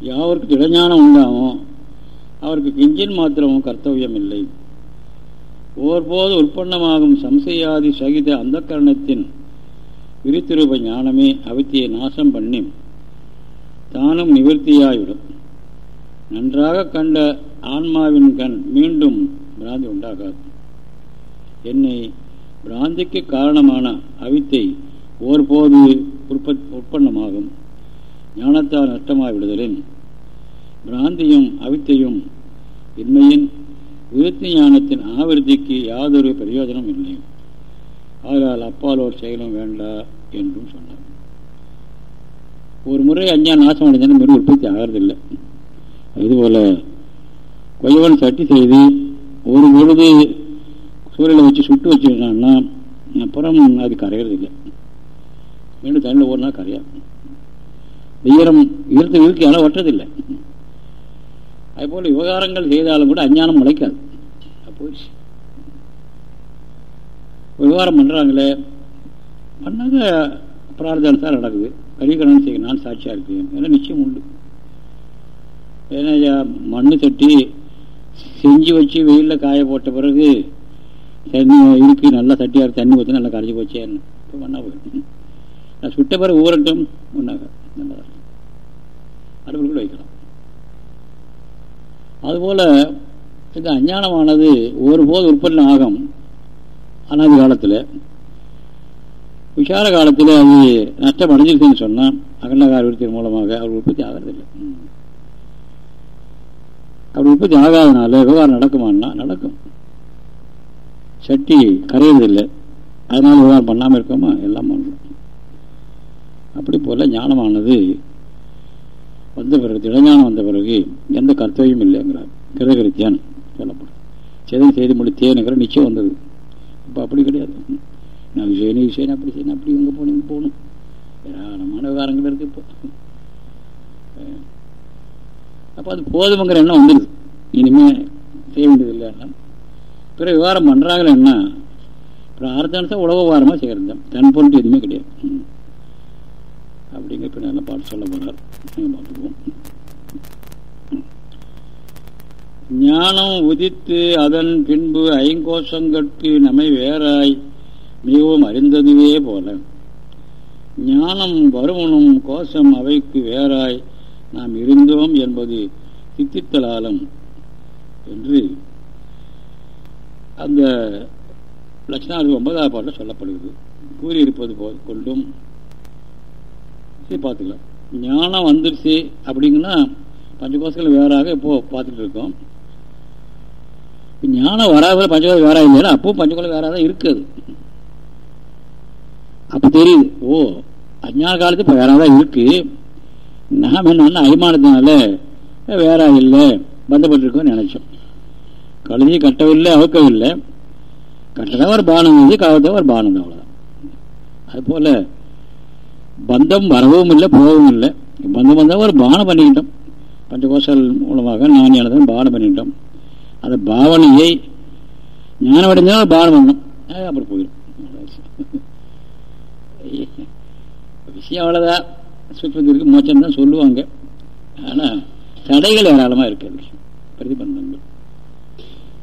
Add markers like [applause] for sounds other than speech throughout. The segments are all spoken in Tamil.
யாவருக்கு திடஞானம் உண்டாமோ அவருக்கு கிஞ்சின் மாத்திரமும் கர்த்தவியம் இல்லை ஒவ்வொருபோது உற்பத்தமாகும் சம்சையாதி சகித அந்த கரணத்தின் விரித்திருப ஞானமே அவித்தியை நாசம் பண்ணி தானும் நிவர்த்தியாய்விடும் நன்றாக கண்ட ஆன்மாவின் கண் மீண்டும் பிராந்தி உண்டாகாது. என்னை பிராந்திக்கு காரணமான அவித்தை ஒருபோது உற்பத் உற்பத்தமாகும் ஞானத்தால் நஷ்டமாகிவிடுதலின் பிராந்தியும் அவித்தையும் இன்மையின் விருத்தி ஞானத்தின் ஆவிருத்திக்கு யாதொரு பிரயோஜனம் இல்லை. ஆதலால் அப்பாலோர் செயலும் வேண்டா என்றும் சொன்னார். ஒரு முறை அஞ்சா நாசம் அடைஞ்சாலும் மீண்டும் உற்பத்தி ஆகிறதில்லை. இதுபோல கொய்யவன் சட்டி செய்து ஒரு பொழுது சூரியனை வச்சு சுட்டு வச்சுருக்கான்னா அப்புறம் அது கரையிறதில்லை. மீண்டும் தண்ணியில் ஓடினா கரையா ஈரம் ஈரத்தை இருக்கு ஆனால் ஒட்டதில்லை அதுபோல் விவகாரங்கள் செய்தாலும் கூட அஞ்ஞானம் முளைக்காது. போச்சு விவகாரம் பண்ணுறாங்களே பண்ணாங்க பிரார்த்தனை நடக்குது. கரிகரணம் செய்ய நான் சாட்சியாக இருக்கேன். ஏன்னா நிச்சயம் உண்டு. ஏன்னா மண் தட்டி செஞ்சு வச்சு வெயிலில் காய போட்ட பிறகு தண்ணி இருக்கு நல்லா தட்டியாக தண்ணி ஊற்றி நல்லா கரைச்சி போச்சேன்னு. இப்போ மண்ணா போயிடும் நான் சுட்ட பிறகு ஊரட்டும் ஒன்றாக நல்லா அனுபவங்கள் வைக்கலாம். அதுபோல் இந்த அஞ்ஞானமானது ஒருபோது உற்பத்தி ஆகும். அனாதி காலத்தில். விசார காலத்தில் அது நஷ்டம் அடைஞ்சிருக்குன்னு சொன்னால் அகண்டகார விருத்தின் மூலமாக அவர் உற்பத்தி ஆகிறதில்லை. அப்படி உற்பத்தி ஆகாதனால விவகாரம் நடக்குமான்னா நடக்கும். சட்டி கரையிறதில்லை. அதனால விவகாரம் பண்ணாமல் இருக்கோமா? எல்லாம் பண்ணுறோம் அப்படி போல ஞானமானது வந்த பிறகு இளஞானம் வந்த பிறகு எந்த கர்த்தவியும் இல்லைங்கிறார். கிரகரித்தியான் சொல்லப்படும். சேதம் செய்து முடித்தேனுங்கிற நிச்சயம் வந்தது. இப்போ அப்படி கிடையாது. நான் விஷயம் விஷயம் அப்படி செய்யணும் அப்படி இங்கே போகணும் இங்கே போகணும் ஏராளமான விவகாரங்கள் இருக்குது இப்போ. அப்போ அது போதுமங்கிற எண்ணம் வந்துடுது இனிமேல் செய்ய வேண்டியது இல்லைன்னா பிற விவகாரம் பண்ணுறாங்களே என்ன? பிரார்த்தனை உழவு வாரமாக செய்கிறது தன் பொருட்டு எதுவுமே கிடையாது. அப்படிங்கிற பின்னால் பாட்டு சொல்ல போகிறார் பார்த்துக்குவோம். ஞானம் உதித்து அதன் பின்பு ஐங்கோஷங்கட்கு நம்மை வேறாய் மிகவும் அறிந்ததுவே போல. ஞானம் வருமனும் கோஷம் அவைக்கு வேறாய் நாம் இருந்தோம் என்பது சித்தித்தலாலம் என்று அந்த லட்சணாவது ஒன்பதாவது பாட்டில் சொல்லப்படுகிறது. கூறியிருப்பது போ கொண்டும் சரி பார்த்துக்கலாம். ஞானம் வந்துருச்சு அப்படிங்கன்னா பஞ்சகோசங்கள் வேறாக இப்போ பார்த்துட்டு இருக்கோம். ஞானம் வராத பஞ்சகோசம் வேற இல்லைன்னா அப்பவும் பஞ்சகோலம் வேற தான் இருக்குது அப்போ தெரியுது ஓ அஞ்ஞான காலத்து இப்போ வேற தான் இருக்கு. நாம் என்ன அபிமானத்தினால வேற இல்லை பந்தப்பட்டிருக்கோம்னு நினைச்சோம். கழுதி கட்டவில்லை அவுக்கவில்லை. கட்டதான் ஒரு பானம் இது கவத்தான் ஒரு பானம் அவ்வளோதான் அதுபோல் பந்தம் வரவும் இல்லை போகவும் இல்லை. பந்தம் வந்தால் ஒரு பானம் பண்ணிக்கிட்டோம். பஞ்சகோசல் மூலமாக நான் எனதும் பானம் பண்ணிக்கிட்டோம். அந்த பாவனையை ஞானம் அடைஞ்சாலும் பானம் பண்ணோம் அப்புறம் போயிடும். விஷயம் அவ்வளோதான் சுற்றத்திற்கு மோச்சம் தான் சொல்லுவாங்க. ஆனால் தடைகள் ஏராளமாக இருக்கிறது பிரதிபந்தங்கள்.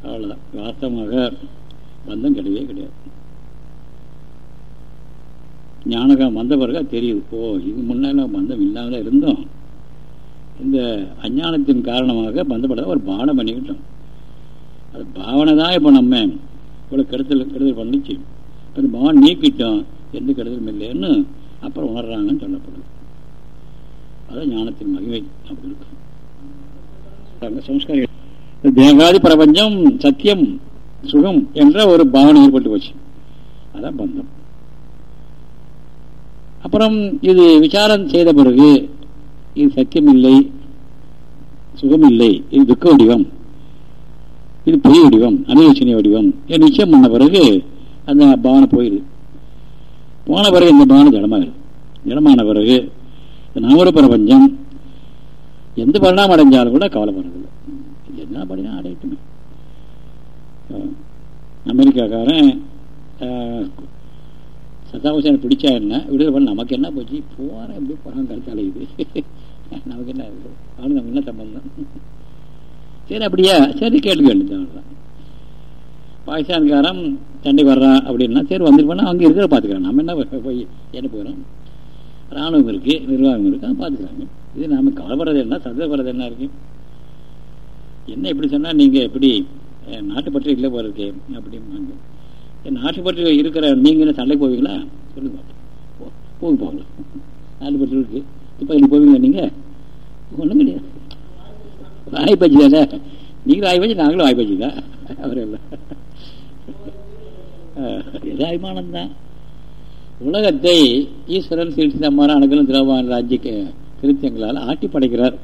அவ்வளோதான் வாஸ்தவமாக பந்தம் கிடையவே கிடையாது. ஞானகம் வந்த பிறகு தெரியுது. ஓ இது முன்னால் பந்தம் இல்லாமல் இருந்தோம். இந்த அஞ்ஞானத்தின் காரணமாக பந்தப்பட ஒரு பாவனை பண்ணிக்கிட்டோம். அது பாவனை தான் இப்போ நம்ம. இவ்வளோ கெடுதல் கெடுதல் பண்ணிச்சு. அந்த பாவனை நீக்கிட்டோம். எந்த கெடுதலும் இல்லைன்னு அப்புறம் உணர்றாங்கன்னு சொல்லப்படுது. அதான் ஞானத்தின் மகிமை அப்படி இருக்கும் சம்ஸ்காரம் பிரபஞ்சம் சத்தியம் சுகம் என்ற ஒரு பாவனை ஏற்பட்டு போச்சு. அதான் பந்தம். அப்புறம் இது விசாரம் செய்த பிறகு இது சத்தியமில்லை இல்லை சுகம் இல்லை இது துக்க வடிவம் இது பொய் வடிவம் அனுயோசனை வடிவம் நிச்சயம் பண்ண பிறகு அந்த பாவனை போயிடுது போன பிறகு இந்த பாவனை ஜடமாகிடுது ஜடமான பிறகு நாமர பிரபஞ்சம் எந்த பரிணாமம் அடைஞ்சாலும் கூட கவலைப்படுறதில்லை என்ன படினா அடையட்டுமே. அமெரிக்காக்காரன் சதாம் பிடிச்சா என்ன விடுதலை பண்ண நமக்கு என்ன போச்சு? போகிறேன் எப்படி போகிறான் கருத்தாலே இது நமக்கு என்ன இருக்குது அவனுக்கு நமக்கு என்ன சம்பந்தம்? சரி அப்படியா? சரி கேள்வி வேண்டியது பாகிஸ்தான்காரன் சண்டை வர்றான் அப்படின்னா சரி வந்துருப்பானா அங்கே இருக்கிற பார்த்துக்கிறான் நம்ம என்ன போய் என்ன போகிறோம் ராணுவம் இருக்குது நிர்வாகம் இருக்குது அதை பார்த்துக்கிறாங்க இது நாம் கவலைப்படுறது என்ன? சந்தேகப்படுறது என்ன இருக்கு? என்ன இப்படி சொன்னால் நீங்கள் எப்படி நாட்டுப்பற்று இல்லை போகிறதுக்கு அப்படிம்பாங்க. என் நாட்டுப்பற்று இருக்கிற நீங்கள் என்ன சண்டைக்கு போவீங்களா? சொல்லுங்க. போகும் போகலாம் நாட்டுப்பற்று இருக்கு. இப்போ என்ன போவீங்களா நீங்கள் ஒன்றும் கிடையாது. வாய்ப்பச்சு தானே நீங்களும் வாய்ப்பச்சு நாங்களும் வாய்ப்பச்சு தான். அவரெல்லாம் அபிமானம் தான். உலகத்தை ஈஸ்வரன் சீர்த்திதமான அணுகலும் திரவான ராஜ்ய கிருத்தியங்களால் ஆட்டி படைக்கிறார்.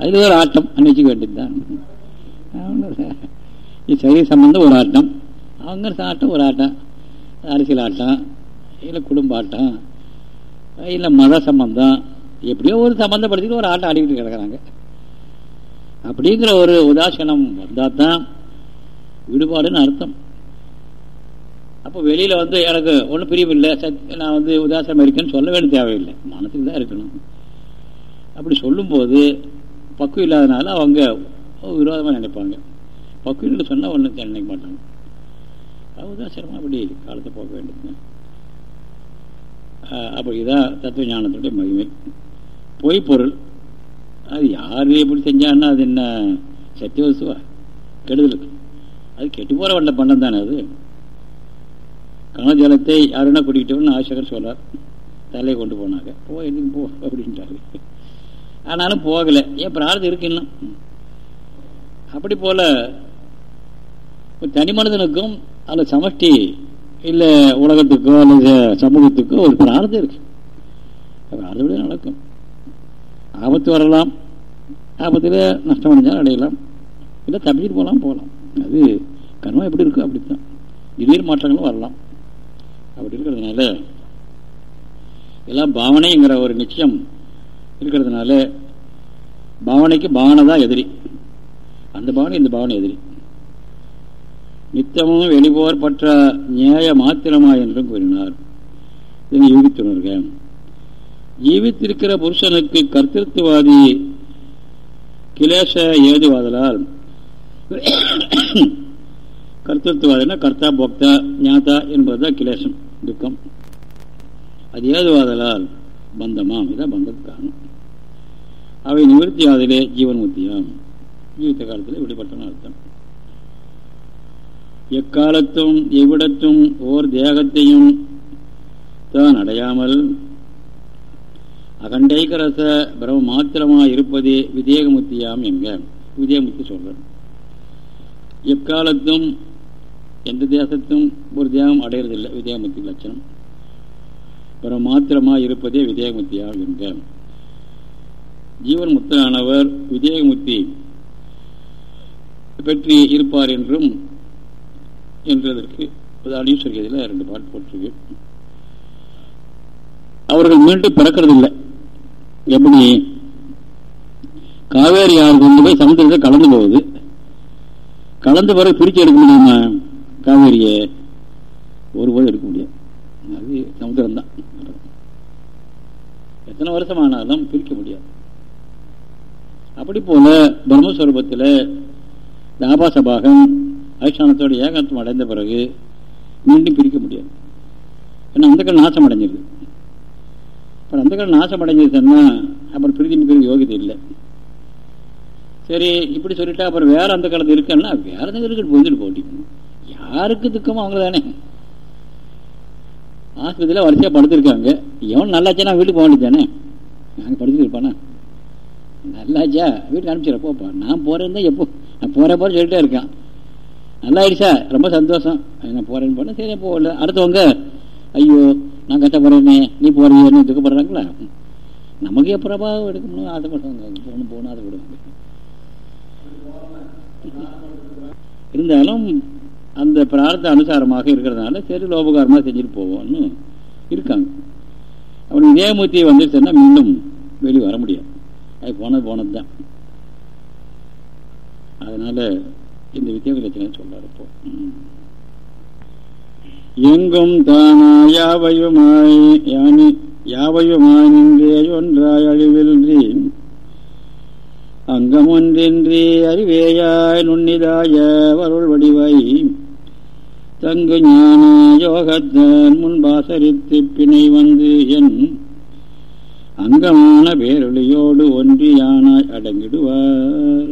அதில் ஒரு ஆட்டம் அன்னைச்சிக்க வேண்டியதுதான். சரீர சம்பந்தம் ஒரு ஆட்டம். அங்கே ஆட்டம் ஒரு ஆட்டம். அரசியல் ஆட்டம் இல்லை குடும்ப ஆட்டம் இல்லை மத சம்பந்தம். எப்படியோ ஒரு சம்மந்தப்படுத்திட்டு ஒரு ஆட்டம் ஆடிக்கிட்டு கிடக்கிறாங்க. அப்படிங்கிற ஒரு உதாசனம் வந்தால் தான் விடுபாடுன்னு அர்த்தம். அப்போ வெளியில் வந்து எனக்கு ஒன்றும் பிரியமில்லை சத் நான் வந்து உதாசனம் இருக்கேன்னு சொல்ல வேண்டிய தேவையில்லை. மனசுக்கு தான் இருக்கணும். அப்படி சொல்லும்போது பக்குவம் இல்லாதனால அவங்க விரோதமாக நினைப்பாங்க. பக்குவம் சொன்னால் ஒன்றும் நினைக்க மாட்டாங்க. உதாசனமாக அப்படி காலத்தை போக வேண்டியது அப்படி இதான் தத்துவ ஞானத்துடைய மகிமை. பொய்ப்பொருள். அது யார் எப்படி செஞ்சான்னா அது என்ன? சத்திய வசுவா கெடுதலுக்கு. அது கெட்டு போகிற வண்ட பண்ணம் தானே அது? கனஜலத்தை யாருன்னா குடிக்கிட்டோம்னு ஆசகர் சொல்லார் தலையை கொண்டு போனாங்க. போ எதுக்கு போ? அப்படின்ட்டாரு ஆனாலும் போகலை. ஏன் பிரார்த்தம் இருக்கு இன்னும்? அப்படி போல தனி மனிதனுக்கும் அல்ல சமஷ்டி இல்லை உலகத்துக்கோ அல்லது சமூகத்துக்கோ ஒரு பிரார்த்தம் இருக்கு. பிரார்த்தப்படி நடக்கும். ஆபத்து வரலாம். ஆபத்தில் நஷ்டம் அடைஞ்சாலும் அடையலாம். இல்லை தப்பிச்சுட்டு போகலாம் போகலாம். அது கர்மம் எப்படி இருக்கோ அப்படித்தான். திடீர் மாற்றங்களும் வரலாம். அப்படி இருக்கிறதுனால எல்லாம் பாவனைங்கிற ஒரு நிச்சயம் இருக்கிறதுனால பாவனைக்கு பாவனை தான் எதிரி. அந்த பாவனை இந்த பாவனை எதிரி. நித்தமும் வெளிபோர் பற்ற நியாய மாத்திரமா என்றும் கூறினார். இதனை யூகித்துணர்க. ஜீவித்திருக்கிற புருஷனுக்கு கர்த்தத்துவாதி கிளேச ஏதுவாதலால் கர்த்தத்துவாதினா கர்த்தா போக்தா ஞாதா என்பதுதான் கிளேசம் துக்கம். அது ஏதுவாதலால் பந்தமாம் இதான் பந்தத்துக்கு அவை நிவர்த்தி ஆதலே ஜீவன் முத்தியாம். ஜீவித்த காலத்தில் விடுபட்டன அர்த்தம். எக்காலத்தும் எவ்விடத்தும் ஓர் தேகத்தையும் தான் அடையாமல் அகண்டைகரச பிரம மாத்திரமாக இருப்பதே விதேகமுத்தியாம் எங்க விதேகமுத்தி சொல்றேன் எக்காலத்தும் எந்த தேசத்தும் ஒரு தேகம் அடையிறதில்லை. விதேகமுத்தி லட்சணம். பிரம மாத்திரமாக இருப்பதே விதேகமுத்தியாம் எங்க ஜீவன் முத்தனானவர் விதேகமுத்தி பெற்றி இருப்பார் என்றும் என்றதற்கு உதாரணம் சொல்கிறதில்ல ரெண்டு பாட்டு போட்டிருக்கு. அவர்கள் மீண்டும் பிறக்கிறதில்லை. எப்படி? காவேரி ஆறு கொண்டு போய் சமுத்திரத்தை கலந்து போகுது. கலந்து பிறகு பிரித்து எடுக்க முடியுமா? காவேரியை ஒருபோது எடுக்க முடியாது. அது சமுத்திரம் தான் எத்தனை வருஷம் ஆனாலும் பிரிக்க முடியாது. அப்படி போல பிரம்மஸ்வரூபத்தில் தாபாசபாகம் அதிஷ்டானத்தோட ஏகத்துவம் அடைந்த பிறகு மீண்டும் பிரிக்க முடியாது. ஏன்னா அந்த கல் நாசம் அடைஞ்சிருது. அப்புறம் அந்த கல் நாசம் அடைஞ்சிருச்சுன்னா அப்புறம் பிரிதி பிரிவு யோகிதை இல்லை. சரி இப்படி சொல்லிட்டா அப்புறம் வேற அந்த காலத்து இருக்குன்னா வேற அந்த இருக்கு புரிஞ்சுட்டு போட்டி யாருக்கு துக்கமோ? அவங்க தானே ஆஸ்பத்திரியில் வரிசையாக படுத்திருக்காங்க. எவன் நான் வீட்டுக்கு போக வேண்டியதானே நாங்கள் படுத்துட்டு இருப்பானா? நல்லாச்சா? வீட்டுக்கு அனுப்பிச்சிட போப்பா. நான் போகிறேன் தான் எப்போ நான் போகிற போகிற சொல்லிட்டே இருக்கான். நல்லா ஆயிடுச்சா ரொம்ப சந்தோஷம். நான் போகிறேன்னு போனேன் சரி போகல அடுத்தவங்க ஐயோ நான் கஷ்டப்படுறேனே நீ போகிறீங்கன்னு துக்கப்படுறாங்களா? நமக்கு எப்படப்பா எடுக்கணும் ஆசைப்படுறாங்க போகணும் போகணும் ஆசைப்படுவாங்க இருந்தாலும் அந்த பிரார்த்த அனுசாரமாக இருக்கிறதுனால சரி லோபகாரமாக செஞ்சுட்டு போவோம்னு இருக்காங்க. அப்படி இதேமூர்த்தி வந்துருச்சுன்னா மீண்டும் வெளியே வர முடியாது. அது போனது போனது தான் அதனால இந்த வித்தியோக லட்சணம் சொல்றாரு இப்போ. எங்கும் தானா யாவையுமாய் யானி யாவையுமாய் நின்றே ஒன்றாய் அழிவின்றி. அங்கமொன்றின்றி அறிவேயாய் நுண்ணிதாய வருள் வடிவாய் தங்கு ஞான யோகத்தன் முன்பாசரித்து பிணை வந்து என் அங்கமான பேரொழியோடு ஒன்றியானாய் அடங்கிடுவார்.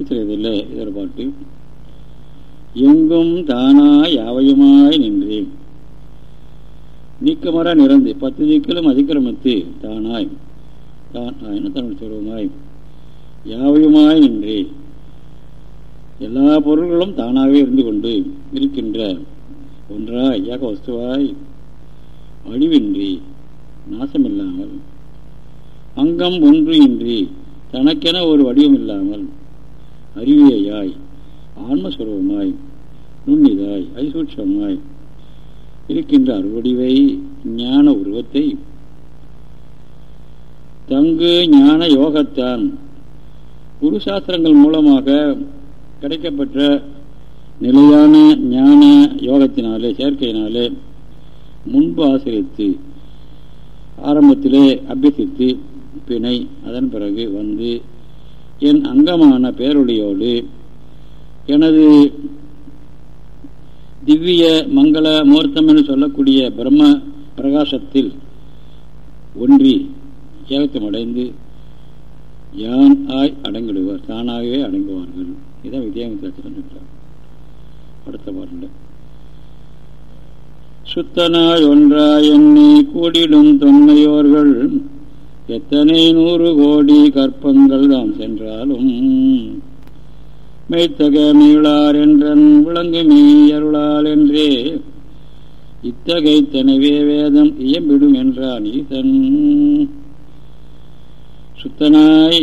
இதில் இதர் பாட்டு எங்கும் தானாய் யாவையுமாய் நின்றேன். நீக்கமர நிறந்து பத்து திக்கிலும் அதிக்கிரமித்து தானாய் தான் ஆயின தமிழ் சொல்வமாய் யாவையுமாய் நின்றே எல்லா பொருள்களும் தானாகவே இருந்து கொண்டு இருக்கின்ற ஒன்றாய் ஏக வஸ்துவாய் அழிவின்றி நாசமில்லாமல் அங்கம் ஒன்று இன்றி தனக்கென ஒரு வடிவம் இல்லாமல் அறிவியாய் ஆன்மஸ்வரூபமாய் நுண்ணிதாய் அதிசூட்சமாய் இருக்கின்ற அறுவடிவை ஞான உருவத்தை. தங்கு ஞான யோகத்தான் குரு சாஸ்திரங்கள் மூலமாக கிடைக்கப்பெற்ற நிலையான ஞான யோகத்தினாலே சேர்க்கையினாலே முன்பு ஆசிரியத்து ஆரம்பத்திலே அபியசித்து பிணை அதன் பிறகு வந்து என் அங்கமான பேரொழியோடு எனது திவ்ய மங்கள மூர்த்தம் என்று சொல்லக்கூடிய பிரம்ம பிரகாசத்தில் ஒன்றி ஏகத்தமடைந்து யான் ஆய் அடங்கிடுவார் தானாகவே அடங்குவார்கள். இதான் வித்யாமித்திரத்தில் சொல்றார் அடுத்த பாருங்க சுத்தனாய் ஒன்றாய் எண்ணி கூடிடும் தொன்மையோர்கள் எத்தனை நூறு கோடி கற்பங்கள் தாம் சென்றாலும் மெய்த்தக மீளார் என்றன் விளங்கு மீயருளால் என்றே இத்தகை தனவே வேதம் இயம்பிடும் என்றான் ஈசன். சுத்தனாய்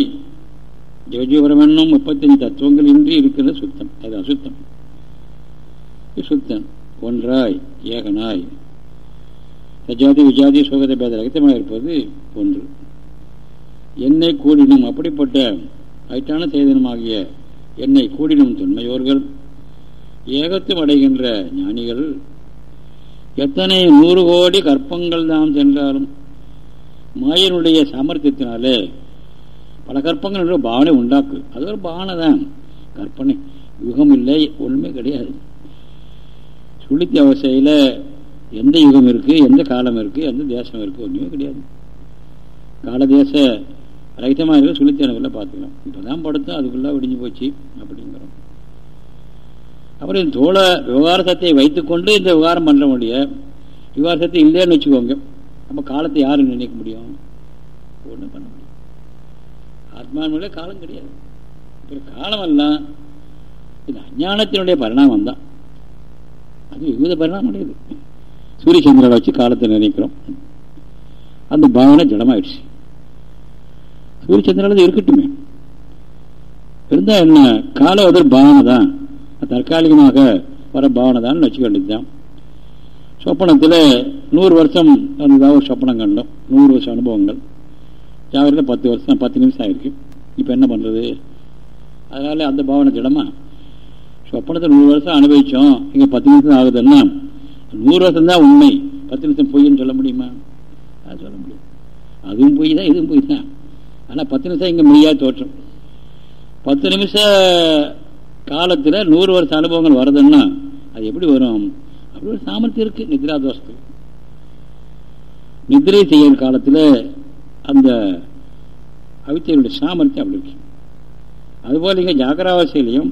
ஜோஜிபுரம் முப்பத்தஞ்சு தத்துவங்கள் இன்றி இருக்கிற சுத்தம். அது அசுத்தம் சுத்தன் ஒன்றாய் ஏகனாய். சஜாதி விஜாதி சுகத பேத ரகத்தமாக இருப்பது ஒன்று. என்னை கூடினும் அப்படிப்பட்ட ஐட்டான சேதனமாகிய என்னை கூடினும் தொன்மையோர்கள் ஏகத்தும் அடைகின்ற ஞானிகள் எத்தனை நூறு கோடி கற்பங்கள் தான் சென்றாலும் மாயனுடைய சாமர்த்தியத்தினாலே பல கற்பங்கள் என்ற பாவனை உண்டாக்கு. அது ஒரு பாவனை தான். கற்பனை. யுகம் இல்லை ஒன்றுமே கிடையாது. சுழித்த அவசையில் எந்த யுகம் இருக்கு எந்த காலம் இருக்கு எந்த தேசம் இருக்கு ஒன்றுமே கிடையாது. காலதேச ரகிதமாக இருக்க சுழித்த அளவில் பார்த்துக்கலாம் இப்போதான் படுத்தோம் அதுக்குள்ளே விடிஞ்சு போச்சு அப்படிங்கிறோம். அப்புறம் இந்த தோள விவகார சத்தையை வைத்துக்கொண்டு இந்த விவகாரம் பண்ணுற முடிய விவகார சத்தை இல்லைன்னு வச்சுக்கோங்க. அப்போ காலத்தை யாரும் நினைக்க முடியும்? ஒன்றும் பண்ண முடியும் ஆத்மாவிலே காலம் கிடையாது. இப்போ காலமெல்லாம் இது அஞ்ஞானத்தினுடைய பரிணாமம் தான். அது விவித பரிணாமம் கிடையாது. சூரிய சந்திரனை வச்சு காலத்தை நினைக்கிறோம் அந்த பாவனை ஜடமாயிடுச்சு. சூரிய சந்திரன் இருக்கட்டுமே. இருந்தா என்ன கால ஒரு பாவனை தான் தற்காலிகமாக வர பாவனை தான் வச்சுக்க வேண்டியதுதான் சொப்பனத்தில் நூறு வருஷம் இருந்ததாக ஒரு சொப்பனம் கண்டோம். நூறு வருஷம் அனுபவங்கள். ஜாகிரத்தில் பத்து வருஷம் பத்து நிமிஷம் ஆயிருக்கு. இப்போ என்ன பண்ணுறது அதனால அந்த பாவனை திடமா? சொப்பனத்தை நூறு வருஷம் அனுபவித்தோம் இங்கே பத்து நிமிஷம் ஆகுதுன்னா நூறு வருஷம் தான் உண்மை. பத்து நிமிஷம் பொய்ன்னு சொல்ல முடியுமா? அது சொல்ல முடியும் அதுவும் பொய் தான் இதுவும் பொய் தான் ஆனால் பத்து நிமிஷம் இங்கே மெய்யாக தோற்றம். பத்து நிமிஷ காலத்தில் நூறு வருஷம் அனுபவங்கள் வருதுன்னா அது எப்படி வரும்? அப்படி ஒரு சாமர்த்தியம் இருக்கு நித்ரா தோஷத்துக்கு நிதிரை செய்யும் காலத்தில் அந்த அவித்தையுடைய சாமர்த்தியம் அப்படி இருக்கு. அதுபோல் இங்கே ஜாகராவாசியிலையும்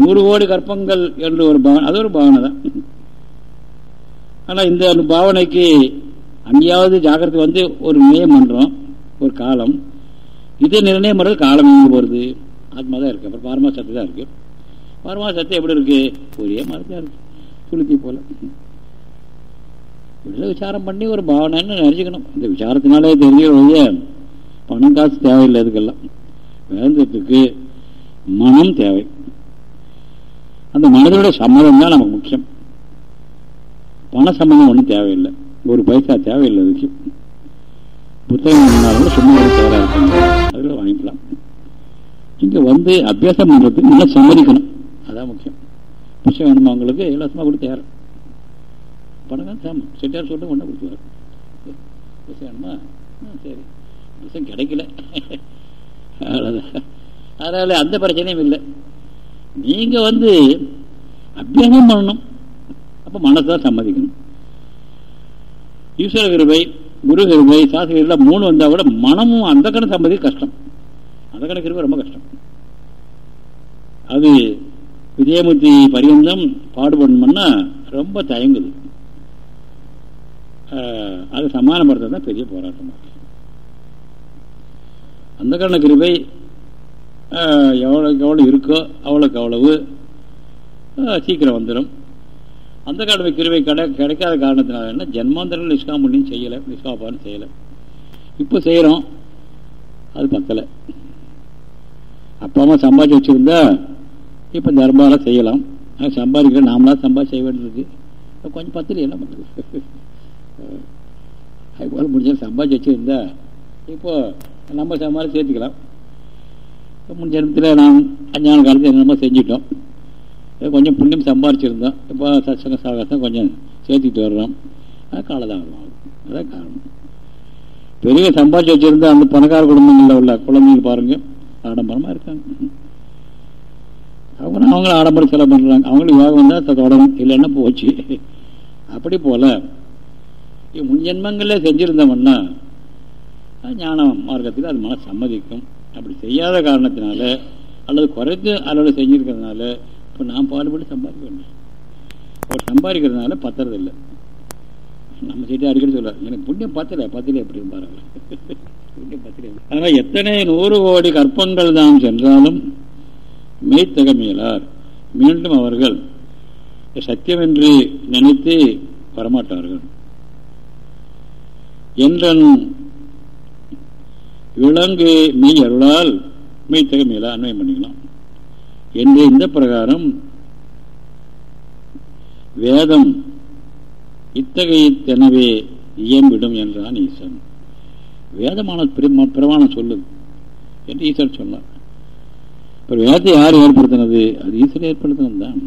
நூறு கோடி கற்பங்கள் என்று ஒரு பாவனை அது ஒரு பாவனை தான். ஆனால் இந்த பாவனைக்கு அங்கேயாவது ஜாகிரதை வந்து ஒரு நிலையம் பண்ணுறோம் ஒரு காலம். இதே நிர்ணயம் பண்ணுறது காலம் எங்கே போகிறது ஆத்மா தான் இருக்குது அப்புறம் பரமா சத்து தான் இருக்குது பரமா சத்து எப்படி இருக்கு? ஒரே மாதிரி இருக்கு. சுளுத்தி போல. விசாரம் பண்ணி ஒரு பாவனைன்னு நினைச்சுக்கணும். இந்த விசாரத்தினாலே தெரிஞ்ச பணம் காசு தேவையில்லை இதுக்கெல்லாம் வேந்தத்துக்கு மனம் தேவை. அந்த மனதோட சம்மதம் தான் நமக்கு முக்கியம். பண சம்மந்தம் ஒன்றும் தேவையில்லை. ஒரு பைசா தேவையில்லை அதுக்கு. புத்தகம் சும்மா ஒரு இருக்காங்க அதில் வாங்கிக்கலாம். இங்கே வந்து அபியாசம் பண்ணுறதுக்கு நல்லா சம்மதிக்கணும். அதான் முக்கியம். புத்தகம் வேணுமா அவங்களுக்கு இலவசமாக கொடுத்து ஏறும் பணம் தான் செட்டியார் சொல்லிட்டு ஒன்றா கொடுத்துருவார். புத்தகம் வேணுமா? சரி. புத்தகம் கிடைக்கல. அதனால் அந்த பிரச்சனையும் இல்லை. நீங்கள் வந்து அபியாசம் பண்ணணும். அப்போ மனசை சம்மதிக்கணும். ஈஸ்வர கிருபை குரு கிருபை சாஸ்திர மூணு வந்தா கூட மனமும் அந்த கணக்கு சம்மதி கஷ்டம். அந்த கணக்கு கிருபை ரொம்ப கஷ்டம். அது விஜயமூர்த்தி பரியந்தம் பாடுபடணும்னா ரொம்ப தயங்குது. அது சமானப்படுத்த தான் பெரிய போராட்டமாக அந்த கண்ண கிருபை எவ்வளோக்கு எவ்வளோ இருக்கோ அவ்வளோக்கு அவ்வளவு சீக்கிரம் வந்துடும் அந்த கடமை கிருவை கிடை கிடைக்காத காரணத்தினால என்ன? ஜென்மாந்தரம் நிஷ்காமணியும் செய்யலை நிஷ்காபான்னு செய்யலை. இப்போ செய்கிறோம் அது பத்தலை. அப்பா அம்மா சம்பாதிச்சு வச்சுருந்தா இப்போ தர்பாரம் செய்யலாம். சம்பாதிக்கிற நாமளாக சம்பாதி செய்ய வேண்டியிருக்கு கொஞ்சம் பத்தலை என்ன பண்ணுறது [laughs] அதுபோல் முடிஞ்ச சம்பாதிச்சு வச்சுருந்தா இப்போ நம்ம சம்பாதி சேர்த்துக்கலாம். முன் ஜென்மத்தில் நாம் அஞ்சான காலத்தில் என்னென்னமோ செஞ்சிட்டோம் கொஞ்சம் புண்ணியம் சம்பாரிச்சிருந்தோம் இப்போ சத்சங்க சாகசம் கொஞ்சம் சேர்த்துக்கிட்டு வர்றோம். அது காலதாமதம் ஆகும் அதான் காரணம். பெரிய சம்பாதிச்சு வச்சுருந்தா அந்த பணக்கார குடும்பங்களில் உள்ள குழந்தைங்க பாருங்கள் ஆடம்பரமாக இருக்காங்க. அவங்க அவங்கள ஆடம்பரம் செலவு பண்ணுறாங்க அவங்களும் யோகம் வந்தால் தொடரும் இல்லைன்னா போச்சு. அப்படி போல் முன்ஜென்மங்களில் செஞ்சுருந்தோம்னா ஞான மார்க்கத்தில் அது மன சம்மதிக்கும். அப்படி செய்யாத காரணத்தினால அல்லது குறைத்து அளவில் செஞ்சுருக்கிறதுனால இப்போ நான் பாடுபட்டு சம்பாதிக்க வேண்டும். அவர் சம்பாதிக்கிறதுனால பத்துறதில்லை. நம்ம சீட்டை அடிக்கடி சொல்ல எனக்கு புண்ணியம் பத்தல பத்தல எப்படி பாருங்க. புண்ணியம் பத்தல அதனால் எத்தனை நூறு கோடி கற்பங்கள் தான் சென்றாலும் மெய்த்தக மேலார் மீண்டும் அவர்கள் சத்தியம் என்று நினைத்து வரமாட்டார்கள். என்றன் விலங்கு மெய் அருளால் மெய்த்தக மேல அன்வயம் பண்ணிக்கலாம். என்று இந்த பிரகாரம் வேதம் இத்தகைய தெனவே இயம்பிடும் என்றான் ஈசன். வேதமான பிரமாணம் சொல்லுது என்று ஈஸ்வரன் சொன்னார். இப்போ வேதத்தை யார் ஏற்படுத்தினது? அது ஈஸ்வரன் ஏற்படுத்தினது தான்.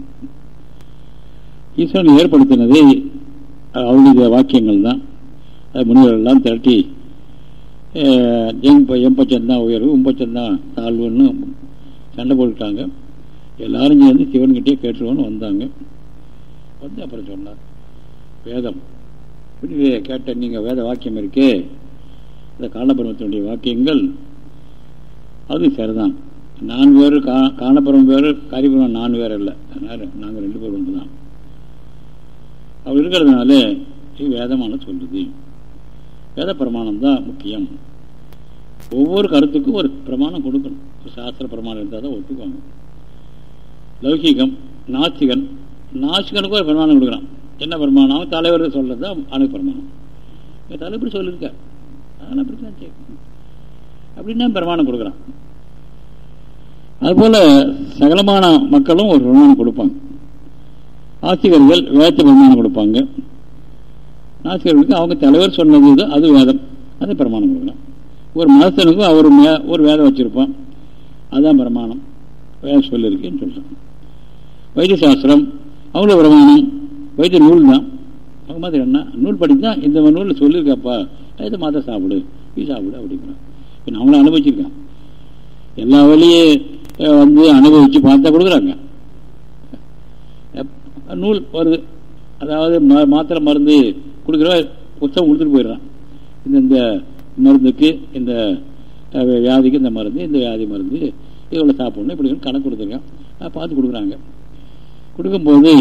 ஈஸ்வரன் ஏற்படுத்தினதே அவருடைய வாக்கியங்கள் தான். அது முனிவர்கள்லாம் திரட்டி எம்பச்சந்தான் உயர்வு உம்பச்சந்தான் தாழ்வுன்னு சண்டை போட்டுட்டாங்க. எல்லாரும் சேர்ந்து சிவன்கிட்டே கேட்டுருவோன்னு வந்தாங்க. வந்து அப்புறம் சொன்னார் வேதம். கேட்ட நீங்கள் வேத வாக்கியம் இருக்கே. இந்த காலபருவத்தினுடைய வாக்கியங்கள் அது சரிதான். நான் வேறு கா காணபுரம் வேறு காரிபுரம் நான் வேறு இல்லை அதனால் நாங்கள் ரெண்டு பேர் ஒன்று தான் அவர் இருக்கிறதுனால வேதமான சொல்லுது. வேத பிரமாணம் தான் முக்கியம். ஒவ்வொரு கருத்துக்கும் ஒரு பிரமாணம் கொடுக்கணும். ஒரு சாஸ்திர பிரமாணம் இருந்தால் தான் ஒத்துக்குவாங்க. லௌகிகம் நாஸ்திகன் நாசிகனுக்கும் ஒரு பிரமாணம் கொடுக்குறான். என்ன பிரமாணம் தலைவர் சொல்கிறது தான் அணு பிரமாணம் தலைவர் சொல்லியிருக்கார். அதனால் அப்படி தான் செய்யணும் அப்படின்னா பிரமாணம் கொடுக்குறான். அதுபோல் சகலமான மக்களும் ஒரு பிரமாணம் கொடுப்பாங்க. ஆசிரியர்கள் வேதத்தை பிரமாணம் கொடுப்பாங்க. நாசிகர்களுக்கு அவங்க தலைவர் சொன்னது அது வேதம். அது பிரமாணம் கொடுக்கலாம் ஒரு மதத்தனுக்கும் அவர் ஒரு வேதம் வச்சுருப்பான். அதுதான் பிரமாணம் வேதம் சொல்லியிருக்கேன்னு சொல்கிறான் வைத்திய சாஸ்திரம் அவங்கள பிரமாணம் வைத்திய நூல் தான் அவங்க மாதிரி என்ன? நூல் படித்தா இந்த நூலில் சொல்லியிருக்காப்பா. இதை மாத்திரை சாப்பிடு இது சாப்பிடு அப்படிங்கிறான். இப்போ அவங்கள அனுபவிச்சிருக்கான். எல்லா வழியும் வந்து அனுபவித்து பார்த்தா கொடுக்குறாங்க. நூல் வருது. அதாவது மாத்திரை மருந்து கொடுக்குற புத்தகம் கொடுத்துட்டு போயிடுறான். இந்த இந்த மருந்துக்கு இந்த வியாதிக்கு இந்த மருந்து இந்த வியாதி மருந்து இவ்வளோ சாப்பிடணும் இப்படி கணக்கு கொடுத்துருக்கான். பார்த்து கொடுக்குறாங்க. கொடுக்கும்போது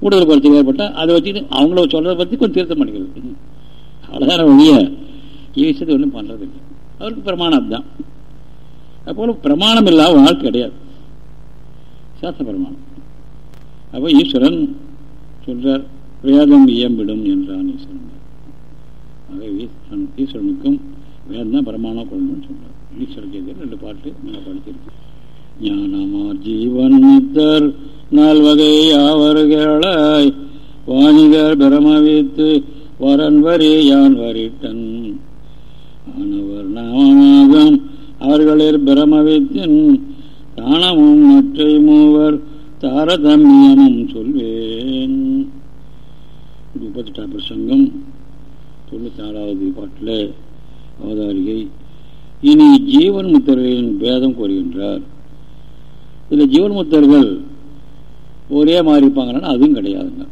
கூடுதல் குறைச்சி ஏற்பட்டால் அதை வச்சுட்டு அவங்கள சொல்கிறத பற்றி கொஞ்சம் திருத்தம் பண்ணிக்கிறது அழகான வழிய ஈசத்தை ஒன்றும் பண்ணுறது இல்லை அவருக்கு பிரமாணம் தான் அப்போது பிரமாணம் இல்லாத வாழ்க்கை கிடையாது. சாஸ்திர பிரமாணம். அப்போ ஈஸ்வரன் சொல்றார் வேதம் இயம்பிடும் என்றான் ஈஸ்வரன். ஆகவே ஈஸ்வரனுக்கும் வேதம் தான் பிரமாணம் கொள்ளணும்னு சொல்றார். ஈஸ்வர கேதியில் ரெண்டு பாட்டு மேலே படிச்சிருக்கு ஞானமார் ஜீவன் தர் நால்வகை அவர்களாய் வாணிகர் பிரமவித்து வரன் வரி யான் வரிட்டன். ஆனவர் நாமமாகும் அவர்களில் பிரமவித்தின் தானமும் மற்றை மூவர் தாரதமியமும் சொல்வேன். முப்பத்தெட்டாம் பிரசங்கம் தொண்ணூற்றி நாலாவது பாட்டில் அவதாரிகை. இனி ஜீவன் முத்தர்களின் பேதம் கூறுகின்றார். இதில் ஜீவன் முத்தர்கள் ஒரே மாதிரி இருப்பாங்கன்னா அதுவும் கிடையாதுங்க.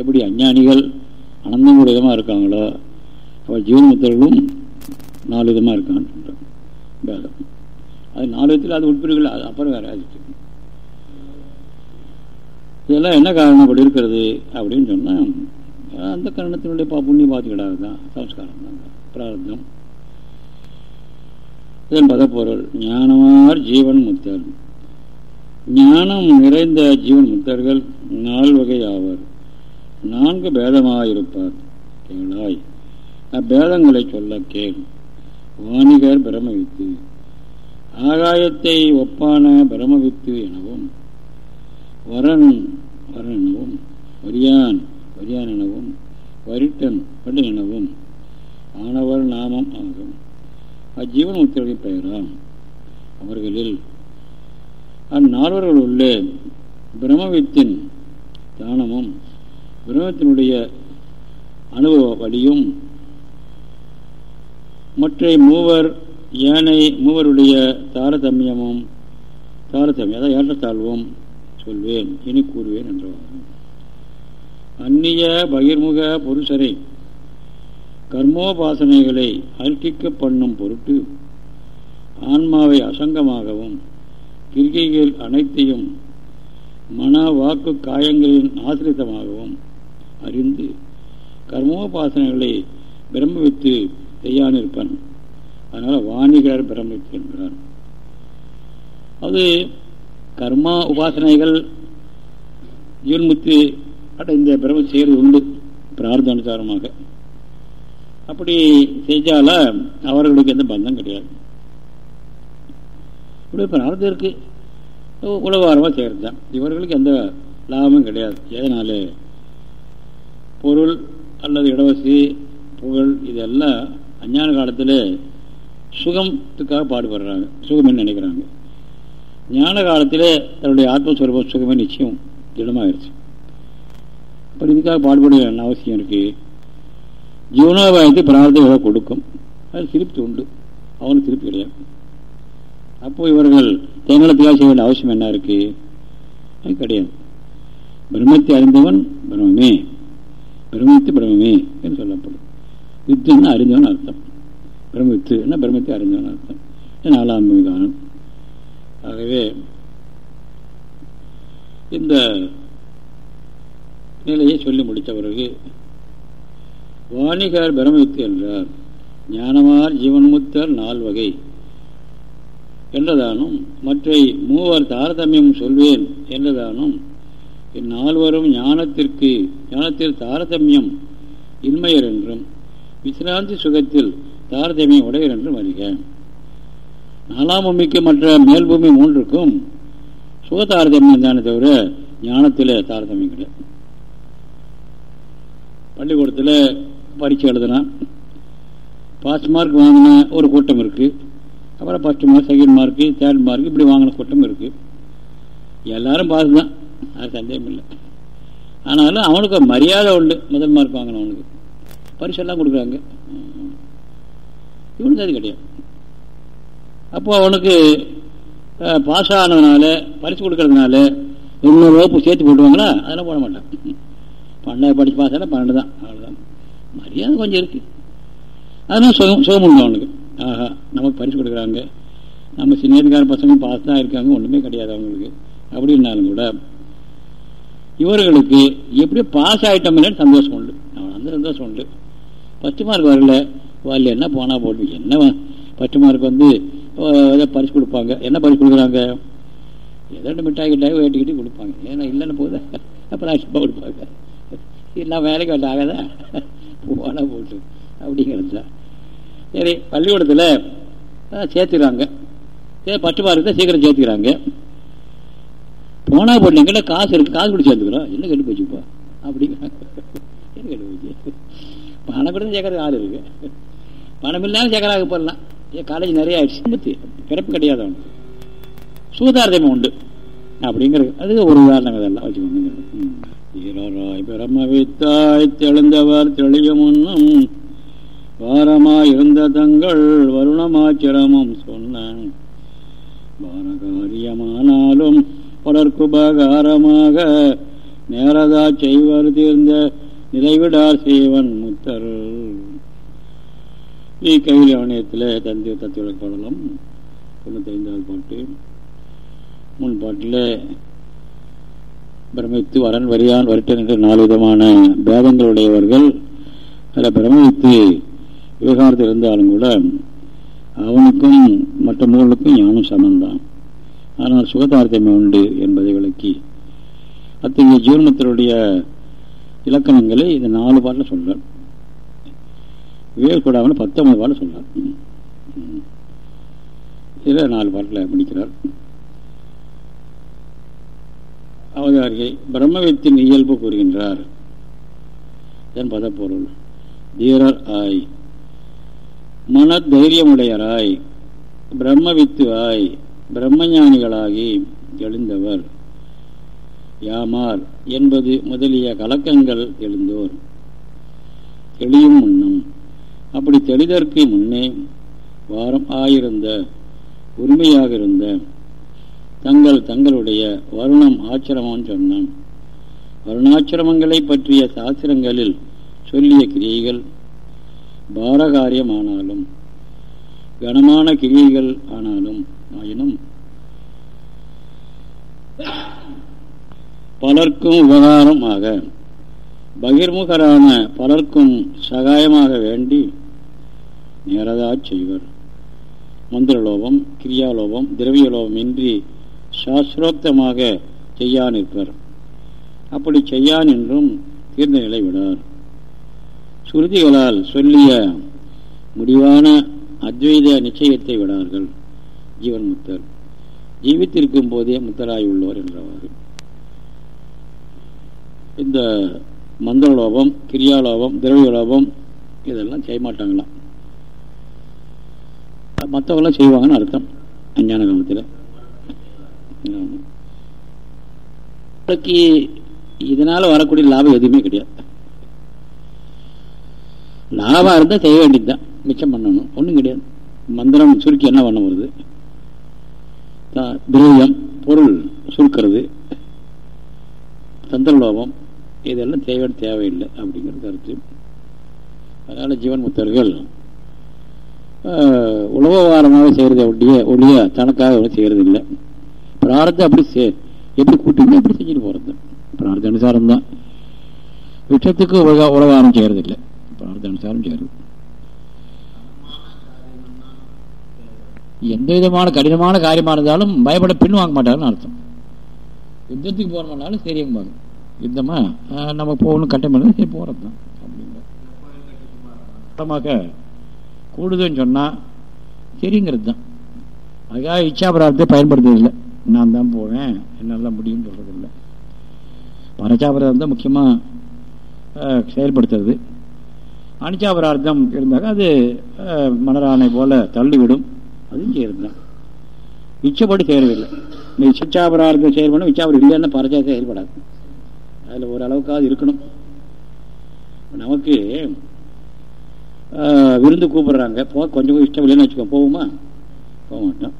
எப்படி அஞ்ஞானிகள் அனந்தம் விதமாக இருக்காங்களோ அப்போ ஜீவன் முத்தர்களும் நாலு விதமாக இருக்கான்னு பேதம். அது நாலு விதத்தில் அது உட்பிரிவுகள் அது அப்புறம் வேற அதுக்கு இதெல்லாம் என்ன காரணம் அப்படி இருக்கிறது அப்படின்னு சொன்னால் அந்த கரணத்தினுடைய பா புண்ணிய பாத்துக்கிடாது தான் சம்ஸ்காரம் தான் பிரார்த்தம் இதன் பதப்பொருள் ஞானமார் ஜீவன் முத்தர் ஞானம் நிறைந்த ஜீவன் முத்தர்கள் நால்வகை ஆவர். நான்கு பேதமாயிருப்பார். கேளாய். அப்பேதங்களை சொல்ல கேள். வாணிகர் பிரமவித்து. ஆகாயத்தை ஒப்பான பிரமவித்து எனவும் வரன் வரன் எனவும் வரியான் வரியான் எனவும் வரிட்டன் பண்டன் எனவும் ஆனவர் நாமம் ஆகும். அஜீவன் முத்திரவை பெயராம். அவர்களில் அந்நால்வர்கள் உள்ளே பிரம்மவித்தின் தானமும் பிரம்மத்தினுடைய அனுபவ வழியும் மற்ற மூவர் ஏனை மூவருடைய தாரதமியமும் தாரதமியம் அதாவது ஏற்றத்தாழ்வும் சொல்வேன் இனி கூறுவேன் என்றவாறு. அந்நிய பகிர்முக புருஷரை கர்மோபாசனைகளை அர்க்கிக்க பண்ணும் பொருட்டு ஆன்மாவை அசங்கமாகவும் கிரிகைகள் அனைத்தையும் மன வாக்கு காயங்களின் ஆசிரித்தமாகவும் அறிந்து கர்மோபாசனைகளை பிரம்மவித்து செய்யானிருப்பன். அதனால் வாணிகர் பிரமித்து என்கிறார் அது கர்மா உபாசனைகள் ஜீவன்முத்து இந்த பிரம செய்கிறது உண்டு பிரார்த்த அனுசாரமாக அப்படி செஞ்சால அவர்களுக்கு எந்த பந்தம் கிடையாது. இப்படி பிரார்த்தம் நடந்திருக்கு உலகாரமாக செய்கிறது தான் இவர்களுக்கு எந்த லாபமும் கிடையாது. எதனால? பொருள் அல்லது இடவசி புகழ் இதெல்லாம் அஞ்ஞான காலத்தில் சுகத்துக்காக பாடுபடுறாங்க. சுகம்னு நினைக்கிறாங்க. ஞான காலத்தில் தன்னுடைய ஆத்மஸ்வரூபம் சுகமே நிச்சயம் திடமாகிடுச்சு அப்புறம் இதுக்காக பாடுபட என்ன அவசியம் இருக்கு. ஜீவனோபாயத்தை பிரார்த்தனை கொடுக்கும். அது திருப்தி உண்டு. அவனுக்கு திருப்தி கிடையாது. அப்போ இவர்கள் தேங்கலத்துக்காக செய்ய வேண்டிய அவசியம் என்ன இருக்கு? அது கிடையாது. பிரம்மத்தை அறிந்தவன் பிரம்மே பிரம்மத்து பிரம்மே என்று சொல்லப்படும். வித்துன்னா அறிந்தவன் அர்த்தம். பிரம்மவித்துன்னா பிரம்மத்தை அறிந்தவன் அர்த்தம். நாலாம் காலம் ஆகவே இந்த நிலையை சொல்லி முடித்த பிறகு வாணிகர் பிரமவித்து என்றார். ஞானமார் ஜீவன்முத்தர் நால் வகை என்றதானும் மற்ற மூவர் தாரதமியம் சொல்வேன் என்றதானும் இந்நால்வரும் ஞானத்திற்கு ஞானத்தில் தாரதமியம் இன்மையர் என்றும் விசிராந்தி சுகத்தில் தாரதமியம் உடையர் என்றும் அறிக. நாலாம் பூமிக்கு மற்ற மேல்பூமி மூன்றுக்கும் சுக தாரதமியம் தானே தவிர ஞானத்தில் தாரதமியம் கிடையாது. பள்ளிக்கூடத்தில் பரீட்சை எழுதுனா பாஸ் மார்க் வாங்கின ஒரு கூட்டம் இருக்குது அப்புறம் first mark second mark third mark இப்படி வாங்கின கூட்டம் இருக்குது எல்லாரும் பாஸ் தான் அது சந்தேகம் இல்லை ஆனாலும் அவனுக்கு மரியாதை உண்டு. முதல் மார்க் வாங்கினவனுக்கு பரிசெல்லாம் கொடுக்குறாங்க. இவனுக்கு அது கிடையாது. அப்போது அவனுக்கு பாஸ் ஆனதுனால பரிசு கொடுக்கறதுனால இன்னொரு வகுப்பு சேர்த்து போட்டுவாங்களா அதெல்லாம் போட மாட்டான். பன்னெண்டு படிச்சு பாஸ் ஆனால் பன்னெண்டு தான். அவ்வளோதான் மரியாதை கொஞ்சம் இருக்குது அதனால் சுகம் சுகம் உண்டு அவனுக்கு. ஆஹா நமக்கு பரிசு கொடுக்குறாங்க. நம்ம சீனியர்கார பசங்க பாஸ் தான் இருக்காங்க ஒன்றுமே கிடையாது அவங்களுக்கு. அப்படின்னாலும் கூட இவர்களுக்கு எப்படி பாஸ் ஆகிட்டோம்னு சந்தோஷம் உண்டு. அந்த சந்தோஷம் உண்டு. பத்து மார்க் வரல வரல என்ன போனால் போட்டு என்ன பத்து மார்க் வந்து ஏதோ பரிசு கொடுப்பாங்க. என்ன பரிசு கொடுக்குறாங்க? ஏதோ மிட்டாய் கிட்டாய் வேட்டிக்கிட்டு கொடுப்பாங்க. ஏன்னா இல்லைன்னு போகுது? அப்புறம் ஆட்சிப்பா கொடுப்பாங்க. இல்லை வேலைக்கு வேண்டாம் ஆகாதா போனால் போட்டு அப்படிங்கிறது தான் சரி பள்ளிக்கூடத்தில் சேர்த்துக்கிறாங்க. சரி பத்து மார்க் சீக்கிரம் சேர்த்துக்கிறாங்க. போனால் போட்டு எங்கிட்ட காசு இருக்கு காசு கொடுத்து சேர்த்துக்கிறோம் என்ன கெட்டு போச்சுப்பா? அப்படிங்கிறாங்க. என்ன கெட்டு போச்சு? பணம் கூட சேர்க்கறது ஆள் இருக்கு. பணம் இல்லாமல் சேர்க்கறாங்க போடலாம் காலேஜ் நிறைய ஆயிடுச்சு. பிறப்பு கிடையாது அவனுக்கு சூதாரதமே உண்டு. அப்படிங்கிறது. அது ஒரு உதாரணம் இதெல்லாம் வச்சுக்கோங்க. பிரம்மவித்தாய் தெளிந்தவர் தெளிய முன்னும் பாரமாயிருந்த தங்கள் வருணமாச்சிரமம் சொன்ன. பாரகாரியமானாலும் பலர்க்குபகாரமாக நேரதா செய்வர் தீர்ந்த நிலைவிடார் செய்வன் முத்தர். கையில் ஆணையத்தில் தந்தி தத்துவ பாடலாம் தொண்ணூத்தி ஐந்தாவது பாட்டு. முன் பாட்டில் பிரமித்து வரன் வரியான் வருட்டன் என்ற நாலு விதமான பேதங்களுடையவர்கள் அதில் பிரமித்து விவகாரத்தில் இருந்தாலும் கூட அவனுக்கும் மற்ற மூர்களுக்கும் ஞானம் சமந்தான். ஆனால் சுகதார்த்தமே உண்டு என்பதை விளக்கி அத்தகைய ஜீவனத்தினுடைய இலக்கணங்களை இந்த நாலு பாட்டில் சொல்றார். விவேகக்கூடாமல் பத்தொன்பது பாட்டில் சொல்றார். இதில் நாலு பாட்டில் முடிக்கிறார். அவதாரிகை பிரம்மவித்தின் இயல்பு கூறுகின்றார். இதன் பதப்பொருள் தீரர் ஆய் மன தைரியமுடையராய் பிரம்மவித்து ஆய் பிரம்மஞானிகளாகி எழுந்தவர். யாமார் என்பது முதலிய கலக்கங்கள் எழுந்தோர். தெளியும் முன்னும் அப்படி தெளிதற்கு முன்னே வாரம் ஆயிருந்த உரிமையாக இருந்த தங்கள் தங்களுடைய வருணம் ஆச்சிரமம் சொன்னான். வருணாச்சிரமங்களை பற்றிய சாஸ்திரங்களில் சொல்லிய கிரியைகள் பாரகாரியமானாலும் கனமான கிரியைகள் ஆனாலும் ஆயினும் பலர்க்கும் உபகாரமாக பகிர்முகரான பலர்க்கும் சகாயமாக வேண்டி நேரதா செய்வர். மந்திரலோபம் கிரியாலோபம் திரவியலோபம் இன்றி சாஸ்திரோக்தமாக செய்யான் இருப்பர் அப்படி செய்யான் என்றும் தீர்ந்த நிலை விடார். ஸ்ருதிகளால் சொல்லிய முடிவான அத்வைத நிச்சயத்தை விடார்கள் ஜீவன் முத்தர். ஜீவித்திருக்கும் போதே முத்தராய் உள்ளோர் என்றவாறு இந்த மந்திரலோபம் கிரியாலோபம் திரவியலோபம் இதெல்லாம் செய்ய மாட்டாங்களாம். மற்றவங்களாம் செய்வாங்கன்னு அர்த்தம். அஞ்ஞான காலத்தில். இதனால் வரக்கூடிய லாபம் எதுவுமே கிடையாது. லாபம் இருந்தால் செய்ய வேண்டியதுதான் மிச்சம் பண்ணணும். ஒன்றும் கிடையாது. மந்திரம் சுருக்கி என்ன பண்ண வருது திரவியம் பொருள் சுருக்கிறது சந்திரலோபம் இதெல்லாம் தேவை தேவையில்லை அப்படிங்கிற கருத்து. அதனால் ஜீவன் முத்தர்கள் உலகவாரமாக செய்கிறது ஒட்டிய ஒழிய தனக்காக ஒன்றும் செய்கிறது இல்லை பிரார்த்தம் அப்படி எப்படி கூட்டிங்க அப்படி செஞ்சுட்டு போகிறது பிரார்த்த அனுசாரம் தான். விஷத்துக்கு உலக உலகாரம் செய்கிறது இல்லை பிரார்த்த சேரும் எந்த விதமான கடினமான காரியமாக இருந்தாலும் பயப்பட பின் வாங்க மாட்டாருன்னு அர்த்தம். யுத்தத்துக்கு போனோம்னாலும் சரியும்பாங்க யுத்தமா? நம்ம போகணும் கட்டம் பண்ணது சரி போகிறது தான் அப்படிங்க கூடுதுன்னு சொன்னால் சரிங்கிறது தான் அதுக்காக இச்சாபராதத்தை பயன்படுத்துறதில்லை. நான் தான் போவேன் என்னால் தான் முடியும்னு சொல்கிறதில்லை பரச்சாபிரதம் தான் முக்கியமாக செயல்படுத்துறது. அனிச்சாபரார்த்தம் இருந்தாக்க அது மணரானை போல தள்ளிவிடும் அதுவும் செய்கிறது தான் இச்சப்படி செய்யறதில்லை நீ சிச்சாபரார்த்தம் செயல்படணும் இச்சாபரம் இல்லைன்னா பரச்சா செயல்படாது அதில் ஓரளவுக்காவது இருக்கணும் நமக்கு விருந்து கூப்பிடுறாங்க போ கொஞ்சம் இஷ்டம் இல்லைன்னு வச்சுக்கோ போகுமா போக மாட்டோம்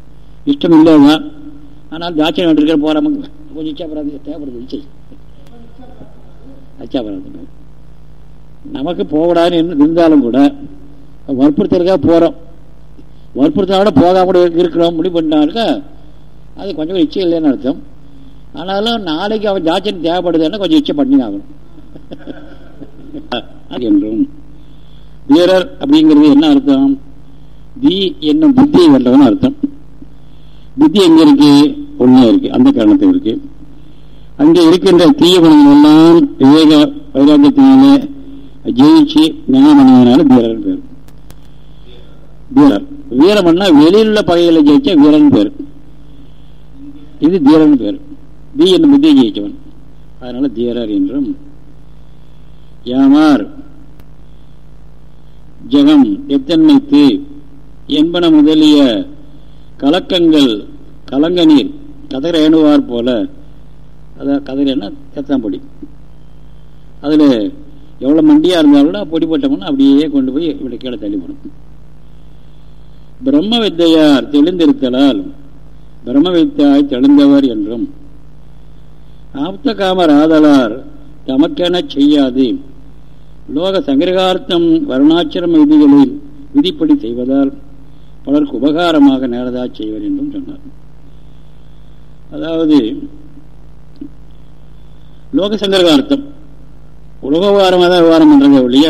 இஷ்டம் இல்லைதான் ஆனால் தாட்சியம் வேண்டியிருக்கிற போகிறாம கொஞ்சம் இச்சாபராதம் தேவைப்படுது இச்சை அச்சாபராதம் நமக்கு போகக்கூடாதுன்னு இருந்தாலும் கூட வற்புறுத்தலுக்காக போகிறோம் வற்புறுத்தலோட போகாம கூட இருக்கிறோம் முடிவு பண்ணிட்டாருக்கா அது கொஞ்சம் இச்சை இல்லைன்னு அர்த்தம். ஆனாலும் நாளைக்கு அவன் ஜாச்சன் தேவைப்படுதுன்னா கொஞ்சம் இச்சை பண்ணி ஆகணும். [laughs] என்றும். வீரர் அப்படிங்கிறது என்ன அர்த்தம்? தி என்னும் புத்தியை வென்றவன் அர்த்தம். புத்தி எங்க இருக்கு? ஒண்ணே இருக்கு. அந்த காரணத்தில் இருக்கு. அங்கே இருக்கின்ற தீய குணங்கள் எல்லாம் விவேக வைராக்கியத்தினாலே ஜெயிச்சு ஞானமணியினால வீரர் பேர். வீரர். வீரமன்னா வெளியில் உள்ள பகைகளை ஜெயிச்ச வீரன் பேர். இது தீரன் பேர். தி என்னும் புத்தியை ஜெயிச்சவன். அதனால தீரர் என்றும் யாமார். ஜெகம் எத்தன்மைத்து என்பன முதலிய கலக்கங்கள் கலங்க நீர் கதற ஏணுவார் போல. அதான் கதர் என்ன எத்தாம்படி அதில் எவ்வளோ மண்டியாக இருந்தாலும் பொடி போட்டோம்னா அப்படியே கொண்டு போய் இப்படி கீழே தள்ளிவிடும் பிரம்ம வித்தையார் தெளிந்திருத்தலால் பிரம்ம வித்தாய் தெளிந்தவர் என்றும் ஆப்தகாமர் ஆதலார் தமக்கென செய்யாது. லோக சங்கிரகார்த்தம் வருணாச்சிரம விதிகளில் விதிப்படி செய்வதால் பலருக்கு உபகாரமாக நேரதா செய்வர் என்றும் சொன்னார். அதாவது லோக சங்கரகார்த்தம் உலகவாரமாக தான் விவகாரம் பண்ணுறதை ஒழிய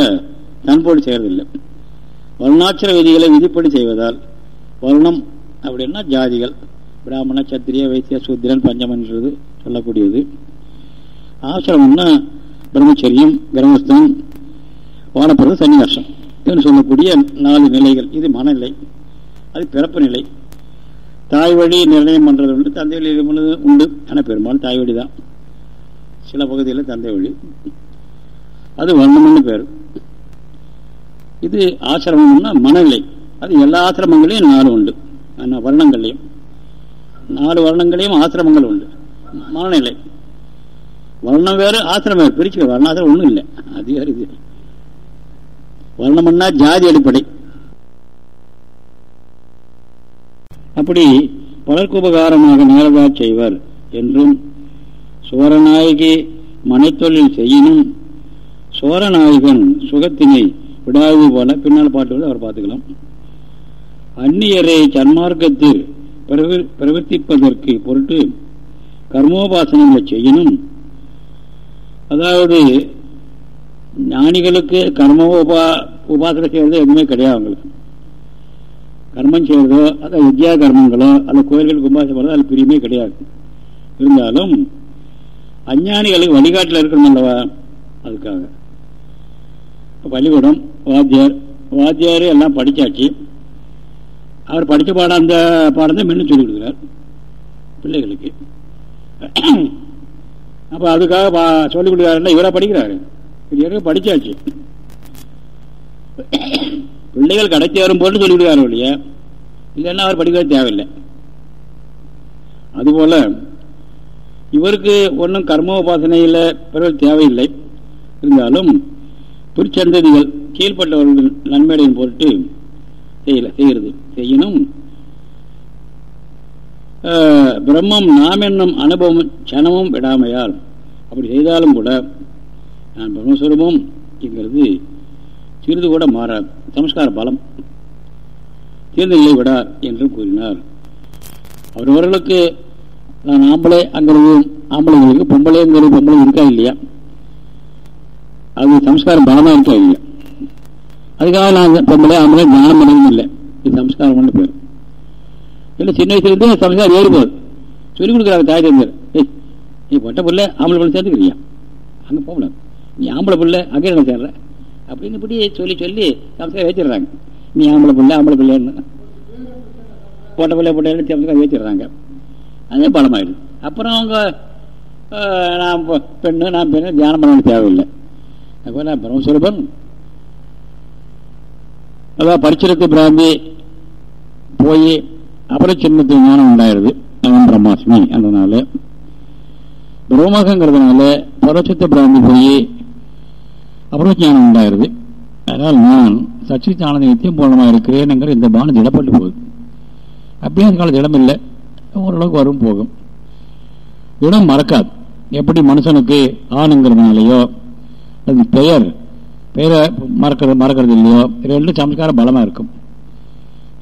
தன்போடு செய்யறதில்லை. வருணாட்சர விதிகளை விதிப்படி செய்வதால் வருணம் அப்படின்னா ஜாதிகள் பிராமண சத்திரிய வைத்திய சூத்திரன் பஞ்சமன்றது சொல்லக்கூடியது. ஆசிரமம்னா பிரம்மச்சரியம் கிரமஸ்தம் வானப்பிரத சன்னியாசம் என்று சொல்லக்கூடிய நாலு நிலைகள். இது மனநிலை அது பிறப்பு நிலை. தாய் வழி நிர்ணயம் பண்ணுறது உண்டு தந்தை வழி உண்டு. ஆனால் பெரும்பாலும் தாய் வழி தான் சில பகுதியில் தந்தை வழி. அது வர்ணம்னு பேர். இது ஆசிரமம்னா மனநிலை. அது எல்லா ஆசிரமங்களையும் நாலு உண்டு. வர்ணங்கள்லையும். நாலு வர்ணங்களையும் ஆசிரமங்கள் உண்டு. மனநிலை. வர்ணம் வேறு ஆசிரமம் வேறு. பிரிச்சு வர்ணாசிரம் ஒன்றும் இல்லை. அது வேறு இது. வர்ணம்னா ஜாதி அடிப்படை. அப்படி பலருக்கு உபகாரமாக நேரதா செய்வர் என்றும் சுவரநாயகி மனைத்தொழில் செய்யினும் சோரநாயகன் சுகத்தினை விடாது போல பின்னால் பாட்டு அவர் பார்த்துக்கலாம். அந்நியரை சன்மார்க்கத்தில் பிரவர்த்திப்பதற்கு பொருட்டு கர்மோபாசனங்களை செய்யணும் அதாவது ஞானிகளுக்கு கர்ம உபா உபாசனை செய்கிறது எதுவுமே கிடையாது அவங்களுக்கு. கர்மம் செய்வதோ அது வித்யா கர்மங்களோ அல்ல கோயில்களுக்கு உபாசனை போகிறதோ அது பிரியுமே கிடையாது. இருந்தாலும் அஞ்ஞானிகளுக்கு வழிகாட்டில் இருக்கணும் அல்லவா? அதுக்காக. பள்ளிக்கூடம் வாத்தியார். வாத்தியார் எல்லாம் படித்தாச்சு அவர் படித்த பாடம் அந்த பாடம் தான் மின்னு சொல்லிக் கொடுக்குறார். பிள்ளைகளுக்கு. [clears throat] அப்போ அதுக்காக சொல்லிக் கொடுக்குறாருன்னா இவராக படிக்கிறாரு. இது படித்தாச்சு [clears throat] பிள்ளைகள் கடைசி வரும்போது சொல்லிக் கொடுக்குறாரு இல்லையா? இல்லைன்னா அவர் படிக்கிறது தேவையில்லை. அதுபோல் இவருக்கு ஒன்றும் கர்ம உபாசனையில் பிறகு தேவையில்லை. இருந்தாலும் பிற்சந்ததிகள் கீழ்பட்டவர்கள் நன்மையடையும் பொருட்டு செய்யல செய்கிறது. செய்யணும் பிரம்மம் நாம் என்னும் அனுபவம் சனமும் விடாமையால் அப்படி செய்தாலும் கூட நான் பிரம்மஸ்வரூபம் என்கிறது சிறிது கூட மாறார் சமஸ்கார பலம் தீர்ந்த நிலை விடார் என்றும் கூறினார். அவரவர்களுக்கு நான் ஆம்பளை அங்கிறது ஆம்பளைங்களுக்கு பொம்பளைங்கிறது பொம்பளை இருக்கா இல்லையா? அது சம்ஸ்காரம் பலமா இருக்கா இல்லையா? அதுக்காக நான் பொம்பளை ஆம்பளை ஞானம் பண்ணதும் இல்லை இது சம்ஸ்காரம் பண்ண பேர் இல்லை சின்ன வயசுலேருந்து சம்ஸ்காரம் ஏறி போகுது. சொல்லிக் கொடுக்குறாங்க தாய் தந்தர் ஏய் நீ பொட்ட பிள்ளை ஆம்பளை பிள்ளை சேர்த்துக்கிறியா அங்கே போகலாம். நீ ஆம்பளை பிள்ளை அங்கே நான் சேர்ற. அப்படின்னு இப்படி சொல்லி சொல்லி சம்ஸ்காரம் வச்சிடுறாங்க நீ ஆம்பளை பிள்ளை ஆம்பளை பிள்ளைன்னு. பொட்ட பிள்ளை பொட்டை சம்ஸ்காரம் வச்சிடுறாங்க அதே பலமாயிடுது. அப்புறம் அவங்க நான் பெண்ணு நான் பெண்ணு தியானம் பண்ண தேவையில்லை. அப்போ பிரம்மஸ்வரூபன் அதான் பரிச்சரத்து பிராந்தி போய் அப்புறம் சின்னத்து ஞானம் உண்டாயிருது. அவன் பிரம்மாஸ்மி அதனால பிரம்மகங்கிறதுனால பரச்சத்த பிராந்தி போய் அப்புறம் ஞானம் உண்டாயிருது. அதனால் நான் சச்சித்தானந்த நித்தியம் பூர்ணமாக இருக்கிறேன்ங்கிற இந்த பானம் திடப்பட்டு போகுது. அப்படியே அந்த காலத்து இடம் இல்லை. ஓரளவுக்கு வரும் போகும். இடம் மறக்காது. எப்படி மனுஷனுக்கு ஆணுங்கிறதுனாலையோ அது பெயர். பெயரை மறக்கிறது மறக்கிறது இல்லையோ ரெண்டும் சமஸ்காரம் பலமாக இருக்கும்.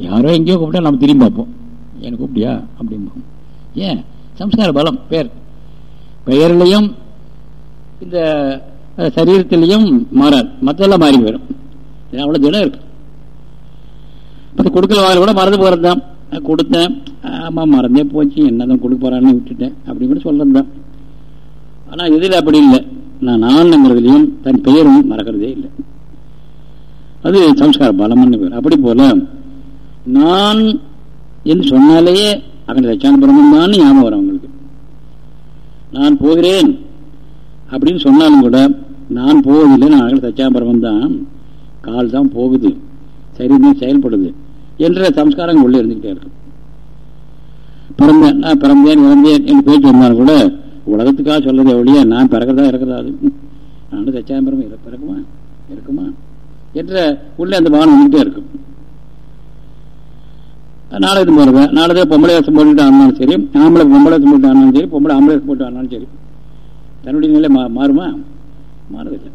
யாரோ எங்கேயோ கூப்பிட்டா நம்ம திரும்பி பார்ப்போம். எனக்கு கூப்பிட்டியா? அப்படிம்போம். ஏன்? சம்ஸ்கார பலம் பெயர் பெயர்லையும் இந்த சரீரத்திலையும் மாறாது. மற்றெல்லாம் மாறி போயிடும். அவ்வளோ திடம் இருக்கு. இப்போ கொடுக்கல வாங்க கூட மறந்து போகிறது தான் கொடுத்தேன். ஆமாம் மறந்தே போச்சு. என்னதான் கொடுக்க போகிறான்னு விட்டுட்டேன். அப்படின்னு கூட சொல்கிறது தான் ஆனால் இதில் அப்படி இல்லை. நான் நான்ங்கிறதுலையும் தன் பெயரும் மறக்கிறதே இல்லை. அது சம்ஸ்கார பலம்னு பேர். அப்படி போல நான் என்று சொன்னாலேயே அகண்ட சச்சான பிரம்மன் தான் ஞாபகம் வரும் அவங்களுக்கு. நான் போகிறேன் அப்படின்னு சொன்னாலும் கூட நான் போவதில்லை நான் அகண்ட சச்சான தான் கால் தான் போகுது சரீரம் செயல்படுது என்ற சம்ஸ்காரம் உள்ளே இருந்துகிட்டே இருக்கும். பிறந்தேன் நான் பிறந்தேன் இறந்தேன் என்று பேச்சு வந்தாலும் கூட உலகத்துக்காக சொல்கிறது ஒழிய நான் பிறக்கிறதா இருக்கிறதாது நான் நானும் பிறக்குமா? இருக்குமா? என்ற உள்ள அந்த பானம் வந்துட்டே இருக்கும் நாளைக்கு போடுவேன் நாளைக்கு பொம்பளை வேஷம் போட்டுட்டு ஆனாலும் சரி ஆம்பளை பொம்பளை வேஷம் போட்டு ஆனாலும் சரி பொம்பளை ஆம்பளை வேஷம் போட்டு ஆனாலும் சரி தன்னுடைய நிலை மா மாறுமா? மாறதில்லை.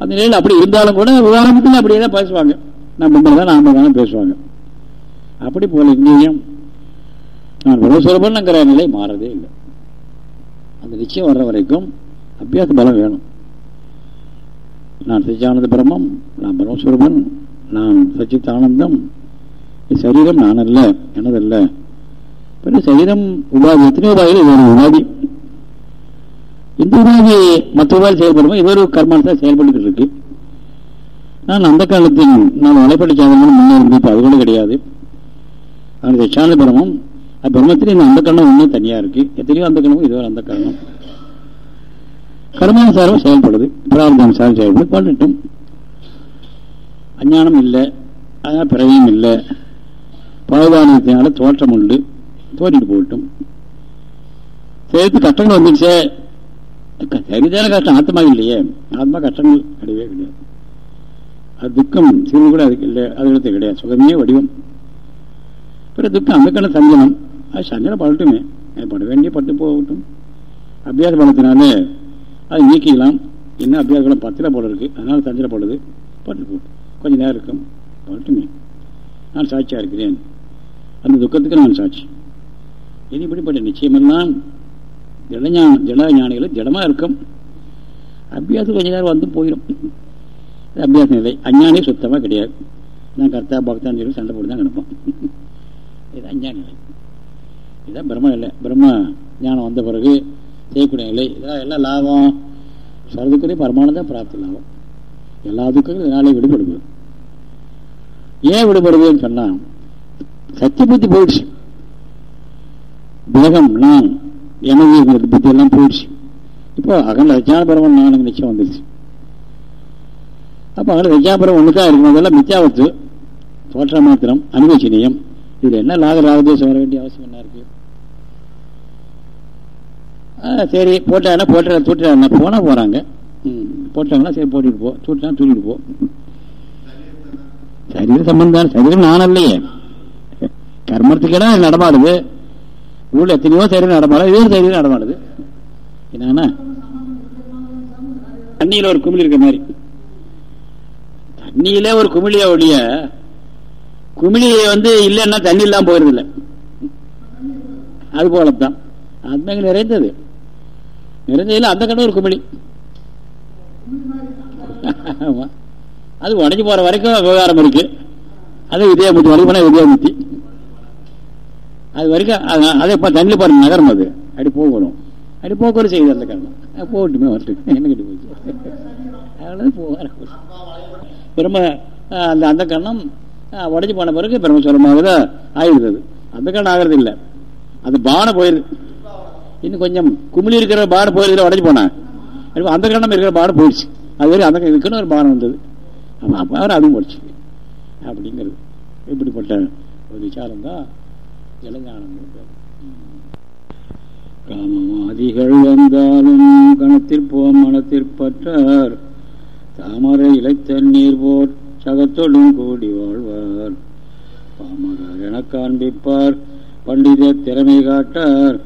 அந்த நிலையில் அப்படி இருந்தாலும் கூட உதாரணத்தில் அப்படியே தான் பேசுவாங்க. நான் பொம்பளை தான் ஆம்பளை தானே பேசுவாங்க. அப்படி போல இங்கேயும் நான் பிரம்மஸ்வரூபன்ங்கிற நிலை மாறதே இல்லை. அந்த நிச்சயம் வர்ற வரைக்கும் அபியாச பலம் வேணும். நான் சச்சியானந்த பிரம்மம் நான் பிரம்மஸ்வரூபன் நான் சச்சித் ஆனந்தம் சரீரம் நான் அல்ல எனதல்ல. பிறகு சரீரம் உபாதி எத்தனை உபாதிகள் இது ஒரு உபாதி. இந்த உபாதி மற்ற உபாதி செயல்படுமோ இது ஒரு கர்மானத்தான் செயல்பட்டு இருக்கு நான் அந்த காலத்தில் நான் வலைப்பட்ட சாதனம் முன்னேறி இப்போ அது கூட கிடையாது. அந்த சச்சியானந்த பிரமம் பிரம்மத்தில் இந்த அந்த கண்ணம் ஒன்றும் தனியாக இருக்கு. எத்தனையோ அந்த கண்ணமும் இதுவரை அந்த கண்ணம் கர்மானுசாரம் செயல்படுது. பிரார்த்தானுசாரம் செயல்படுது. பண்ணட்டும் அஞ்ஞானம் இல்லை. அதான் பிறவியும் இல்லை. பாவதானத்தினால தோற்றம் உண்டு. தோற்றிட்டு போகட்டும். சேர்த்து கஷ்டங்கள் வந்துடுச்சே. சரிதான கஷ்டம். ஆத்மா இல்லையே. ஆத்மா கஷ்டங்கள் கிடையவே கிடையாது. அது துக்கம். சிறு கூட அதுக்கு இல்லை. அது கிடையாது. சுகமே வடிவம். பிற துக்கம். அந்த கண்ண சஞ்சலம். அது சஞ்சலம் படட்டுமே. பட வேண்டிய பட்டு போகட்டும். அபியாச பலத்தினால அது நீக்கிக்கலாம். என்ன அபியாச பத்திரம் பத்தில் போல இருக்கு. அதனால சஞ்சலப்படுது பட்டு போட்டு கொஞ்சம் நேரம் இருக்கும். படட்டுமே. நான் சாட்சியாக இருக்கிறேன். அந்த துக்கத்துக்கு நான் சாட்சி. இது இப்படிப்பட்ட நிச்சயமெல்லாம் ஜடஞான ஜட ஞானிகள் ஜடமாக இருக்கும். அபியாசம் கொஞ்ச நேரம் வந்து போயிடும். அபியாச நிலை அஞ்ஞானே சுத்தமாக கிடையாது. நான் கர்த்தா பக்தான் சொல்லி சண்டை போட்டு தான் கிடப்போம். இது அஞ்ஞான நிலை இதுதான் பிரம்ம நிலை பிரம்ம ஞானம் வந்த பிறகு செய்யக்கூடிய நிலை. இதெல்லாம் எல்லாம் லாபம்? சொல்றதுக்குரிய பரமானதான் பிராப்தி லாபம். எல்லா துக்கங்களும் இதனாலே விடுபடுது ஏன் விடுபடுதுன்னு சொன்னால் சத்திய புத்தி போயிடுச்சு. தேகம் நான் எனது புத்தி எல்லாம் போயிடுச்சு. இப்போ அகல ரஜாபரம் நான் நிச்சயம் வந்துருச்சு. அப்போ அகல ரஜாபரம் ஒன்றுக்கா இருக்கும் அதெல்லாம் மித்தியாவத்து தோற்ற மாத்திரம் அனுபவிச்சினியம். இதில் என்ன லாக ராகதேசம் வர வேண்டிய அவசியம் என்ன இருக்கு? சரி போட்டாங்கன்னா போட்டு தூட்டாங்கன்னா போனால் போகிறாங்க போட்டாங்கன்னா சரி போட்டுட்டு போ தூட்டினா தூக்கிட்டு போ. சரீர சம்பந்தம் சரீரம் நான் இல்லையே. கர்மத்துக்கேடா நடமாடுது. ஊரில் எத்தனையோ சரீரம் நடமாடுது இதே சரீரம் நடமாடுது. என்னன்னா தண்ணியில ஒரு குமிழி இருக்க மாதிரி. தண்ணியில ஒரு குமிழிய ஒழிய குமிழி வந்து இல்லைன்னா தண்ணி இல்லாம போயிருது இல்லை அது போலத்தான். ஆத்மாங்க நிறைந்தது. இருந்ததில் அந்த கடை ஒரு குமிழி அது உடஞ்சி போற வரைக்கும் விவகாரம் இருக்கு. அது வித்யாபுத்தி வரைக்கும் போனா அது வரைக்கும் அதை இப்போ தண்ணி பாருங்க நகரம் அது. அப்படி போகணும். அப்படி போக்குவரத்து செய்யுது அந்த காரணம் போகட்டுமே வரட்டும் என்ன கிட்ட போச்சு? அதனால போக பிரம்ம அந்த அந்த கண்ணம் உடஞ்சி போன பிறகு பிரம்மஸ்வரமாக தான் ஆயிடுது அந்த கண்ணம் ஆகிறது இல்லை அது பானை போயிருது இன்னும் கொஞ்சம் குமிழி இருக்கிற பானை போயிருதுல உடஞ்சி போனா. அந்த கண்ணம் இருக்கிற பானை போயிடுச்சு. அது வரைக்கும் அந்த இதுக்குன்னு ஒரு பானம் வந்தது. அவர் அதுவும் போயிடுச்சு அப்படிங்கிறது. இப்படிப்பட்ட ஒரு விசாரம் தான் இளஞானம் காமவாதிகள் வந்தாலும் கணத்திற்போம் மனத்திற்பற்றார் தாமரை இலைத்தண்ணீர் போர் சகத்தொடும் கூடி வாழ்வார். பாமரர் என காண்பிப்பார் பண்டித திறமை காட்டார்.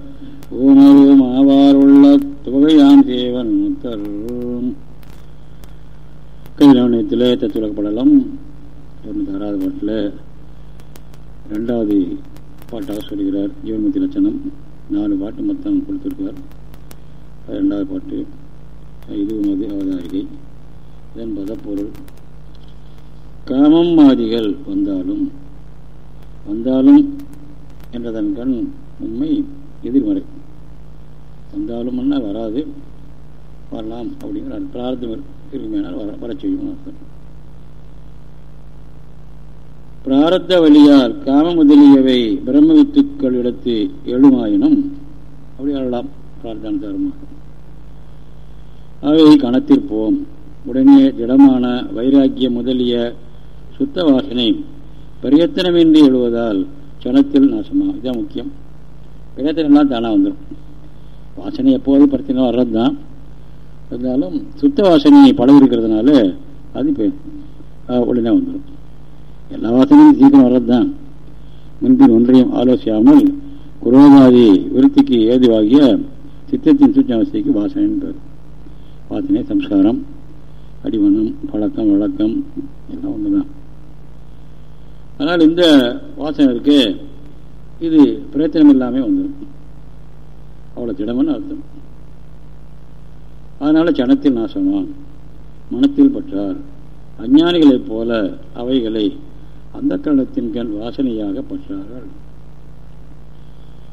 ஊனரும் ஆவார் உள்ள தொகையான் தேவன் முத்தர். கைலவனத்திலே தத்துலகப்படலம் தொண்ணூத்தி ஆறாவது பாட்டில் ரெண்டாவது பாட்டாக சொல்கிறார். ஜீவன்முத்தி லட்சணம். நாலு பாட்டு மொத்தம் கொடுத்துருக்கார். ரெண்டாவது பாட்டு இது உமது அவதாரிகை. இதன் பதப்பொருள் காமம் மாதிகள் வந்தாலும் வந்தாலும் என்றதன் கண் உண்மை எதிர்மறை. வந்தாலும் வராது. வரலாம் அப்படிங்கிற பிரார்த்தம் இருக்குமேனால் வர வர செய்யும் அர்த்தம். பிராரத்த வழியால் காம முதலியவை பிரம்ம வித்துக்கள் இடத்து எழுமாயினும் அப்படி அழலாம் பிரார்த்தன தருமாக அவை கணத்திற்போம். உடனே திடமான வைராக்கிய முதலிய சுத்த வாசனை பிரயத்தனமின்றி எழுவதால் சனத்தில் நாசமாகும். இதுதான் முக்கியம். பிரயத்தனம் எல்லாம் தானாக வந்துடும் வாசனை எப்போது பிரச்சனை வர்றது தான் இருந்தாலும் சுத்த வாசனை பழகு இருக்கிறதுனால அது இப்போ உடனே வந்துடும் எல்லா வாசனையும் சீக்கிரம் வர்றது தான் முன்பின் ஒன்றையும் ஆலோசியாமல் குரோதாதி விருத்திக்கு ஏதுவாகிய சித்தத்தின் சூட்சாவஸ்தைக்கு வாசனைன்னு பேர். வாசனை சம்ஸ்காரம் அடிமனம் பழக்கம் வழக்கம் எல்லாம் ஒன்று தான் அதனால் இந்த வாசனை இருக்கு. இது பிரயத்தனம் இல்லாமல் வந்துடும் அவ்வளோ திடமன்னு அர்த்தம். அதனால சனத்தில் நாசமான் மனத்தில் பற்றார். அஞ்ஞானிகளைப் போல அவைகளை அந்த கரணத்தின் கண் வாசனையாக பற்றார்கள்.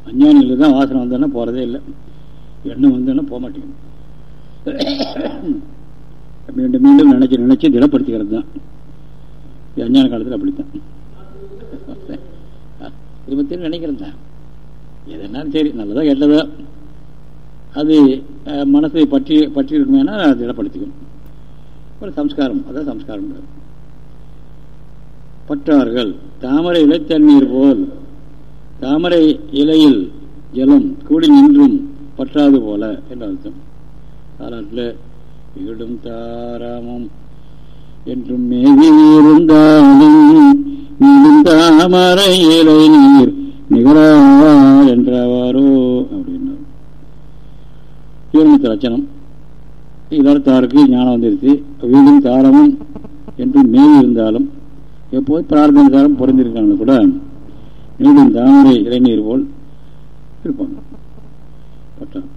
அஞ்ஞானிகளுக்கு தான் வாசனை வந்தோன்னா போகிறதே இல்லை. எண்ணம் வந்தோன்னா போக மாட்டேங்குது. மீண்டும் மீண்டும் நினைச்சு நினச்சி திடப்படுத்திக்கிறது தான். அஞ்ஞான காலத்தில் அப்படித்தான். திரும்ப நினைக்கிறது தான். எதனாலும் சரி நல்லதோ கெட்டதோ. அது மனசை பற்றி பற்றி இருக்குமேனா திடப்படுத்திக்கும். ஒரு சம்ஸ்காரம் அதான் சம்ஸ்காரம். பற்றார்கள் தாமரை இலைத்தண்ணீர் போல் தாமரை இலையில் ஜலம் கூடி நின்றும் பற்றாது போல என்று அர்த்தம். தாராட்டில் வீடும் தாராமம் என்றும் மேவி இருந்தாலும் தாமரை இலை நீர் நிகழாவார் என்றாவாரோ அப்படின்னார் ஈரமுத்து லட்சணம். இதனால் தாருக்கு ஞானம் வந்துருச்சு. வீடும் தாரமும் என்று மேவி இருந்தாலும் எப்போது பிரார்த்தனை தாரம் பிறந்திருக்காங்க கூட நீடும் தாமரை இளைஞர் போல் இருப்பாங்க. பட்டம்.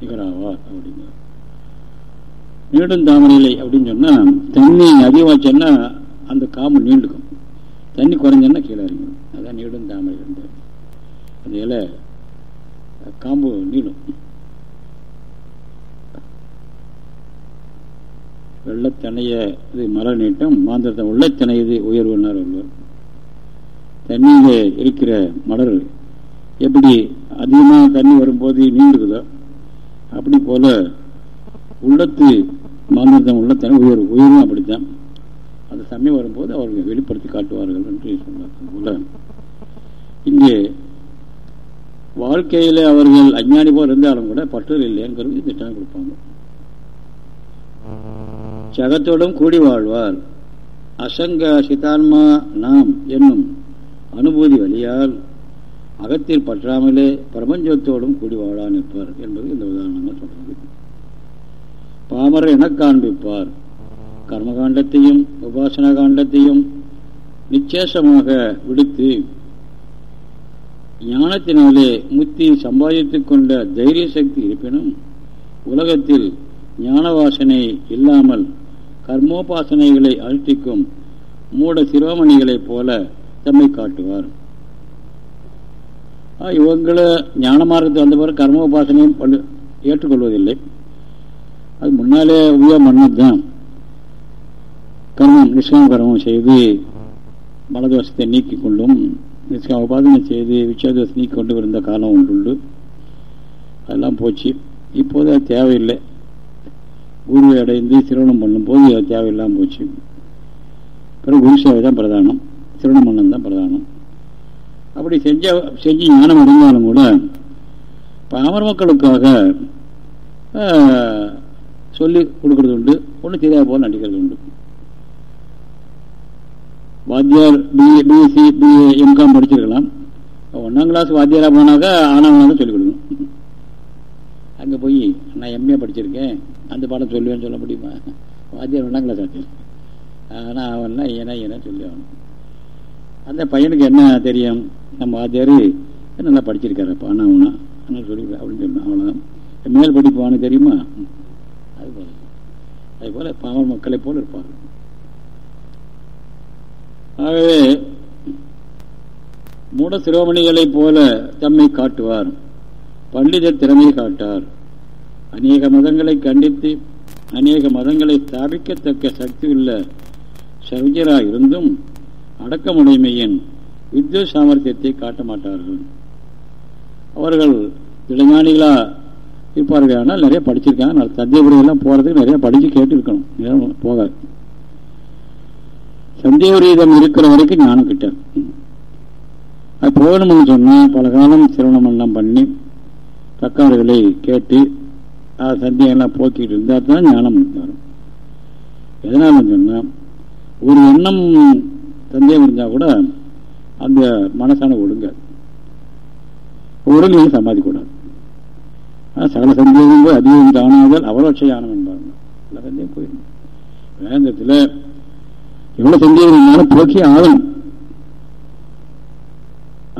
நிகராவார் அப்படிங்க நீடும் தாமரையிலை அப்படின்னு சொன்னா தண்ணி அதிகமாச்சுன்னா அந்த காம்பு நீண்டுக்கும். தண்ணி குறைஞ்சன்னா கீழே இறங்கிடும். அதான் நீடும் தாமரை இருந்தார் அந்த இலை காம்பு நீளும். வெள்ளத்தனைய இது மர நீட்டம் மாந்திரத்தை உள்ளத்தனை இது உயர்வுனார் உள்ளவர் தண்ணியில் இருக்கிற மலர் எப்படி அதிகமாக தண்ணி வரும்போது நீண்டுக்குதோ அப்படி போல உள்ளத்து மாந்திரத்தம் உள்ளத்தனை உயர்வு உயர்வும் அப்படித்தான். அந்த சமயம் வரும்போது அவர்கள் வெளிப்படுத்தி காட்டுவார்கள் என்று சொன்னார். போல இங்கே வாழ்க்கையில் அவர்கள் அஞ்ஞானி போல் இருந்தாலும் கூட பற்றல் இல்லைங்கிறது திட்டம் கொடுப்பாங்க. சகத்தோடும் கூடி வாழ்வார். அசங்க சிதான்மா நாம் என்னும் அனுபூதி வழியால் அகத்தில் பற்றாமலே பிரபஞ்சத்தோடும் கூடி வாழா நிற்பார் என்பது இந்த உதாரணங்கள் சொல்றது. பாமரர் என காண்பிப்பார். கர்மகாண்டத்தையும் உபாசனா காண்டத்தையும் நிச்சேசமாக விடுத்து ஞானத்தினாலே முத்தி சம்பாதித்துக் கொண்ட தைரிய சக்தி இருப்பினும் உலகத்தில் ஞான வாசனை இல்லாமல் கர்மோபாசனைகளை அனுஷ்டிக்கும் மூட சிரோமணிகளைப் போல தம்மை காட்டுவார். இவங்களை ஞான மார்க்கத்தில் வந்த பிறகு கர்மோபாசனையும் ஏற்றுக்கொள்வதில்லை. அது முன்னாலே உபயோகம் பண்ணதுதான் கர்மம் நிஷ்காம கர்மம் செய்து மலதோஷத்தை நீக்கிக் கொள்ளும் உபாதனை செய்து விச்சதோஷம் கொண்டு இருந்த காலம் ஒன்றுண்டு. அதெல்லாம் போச்சு. இப்போது அது தேவையில்லை. குருவை அடைந்து சிரவணம் பண்ணும்போது அது தேவையில்லாமல் போச்சு. பிறகு குரு சேவை தான் பிரதானம். சிரவணம் பண்ணது தான் பிரதானம். அப்படி செஞ்ச செஞ்சு ஞானம் அடைந்தாலும் கூட பாமர மக்களுக்காக சொல்லி கொடுக்கறது உண்டு ஒன்று தெரியாத போல நடிக்கிறது உண்டு வாத்தியார் பிஏ பிஎஸ்சி பிஏ எம்காம் படிச்சிருக்கலாம். ஒன்றாம் கிளாஸ் வாத்தியாராக போனாக்கா ஆனாங்களாக சொல்லிக் கொடுக்கணும் அங்கே போய் நான் எம்ஏ படிச்சிருக்கேன். அந்த பாடம் சொல்லுவேன்னு சொல்ல முடியுமா? வாத்தியார் ஒன்றாம் கிளாஸ் ஆச்சு. ஆனால் அவன்னா ஏன்னா ஏன்னா சொல்லி ஆகணும். அந்த பையனுக்கு என்ன தெரியும்? நம்ம வாத்தியார் நல்லா படிச்சிருக்காரப்பா ஆனால் அவனா ஆனால் சொல்லி அப்படின்னு சொல்லணும் அவ்வளோதான் மேல் படிப்பான்னு தெரியுமா? அது போல அது போல் பாவல் மக்களை போல இருப்பார்கள். ஆகவே மூட சிரோமணிகளைப் போல தம்மை காட்டுவார். பண்டிதர் திறமை காட்டார். அநேக மதங்களை கண்டித்து அநேக மதங்களை ஸ்தாபிக்கத்தக்க சக்தி உள்ள சர்ஜராக இருந்தும் அடக்கமுடைமையின் வித்யுத் சாமர்த்தியத்தை காட்ட மாட்டார்கள் அவர்கள் இளைஞானிகளா இருப்பார்கள். ஆனால் நிறைய படிச்சிருக்காங்க. சந்தேகபுரியெல்லாம் போறதுக்கு நிறைய படிச்சு கேட்டு இருக்கணும் போகாது. சந்தேகரீதம் இருக்கிற வரைக்கும் ஞானம் கிட்ட அது போகணும்னு சொன்னால் பல காலம் சிரவணம் எல்லாம் பண்ணி தக்காடுகளை கேட்டு சந்தேகம்லாம் போக்கிட்டு இருந்தால் தான் ஞானம் வரும். எதனால சொன்னால் ஒரு எண்ணம் சந்தேகம் இருந்தால் கூட அந்த மனசான ஒழுங்க. ஒழுங்கு சமாதிக்கூடாது. சகல சந்தேகம் அதிகம் தானாதல் அவரோட்சயானம் என்பாங்க. எல்லா சந்தேகம் போயிருந்தோம் வேந்தத்தில் எவ்வளவு சந்தேகம் இருந்தாலும் போக்கி ஆகணும்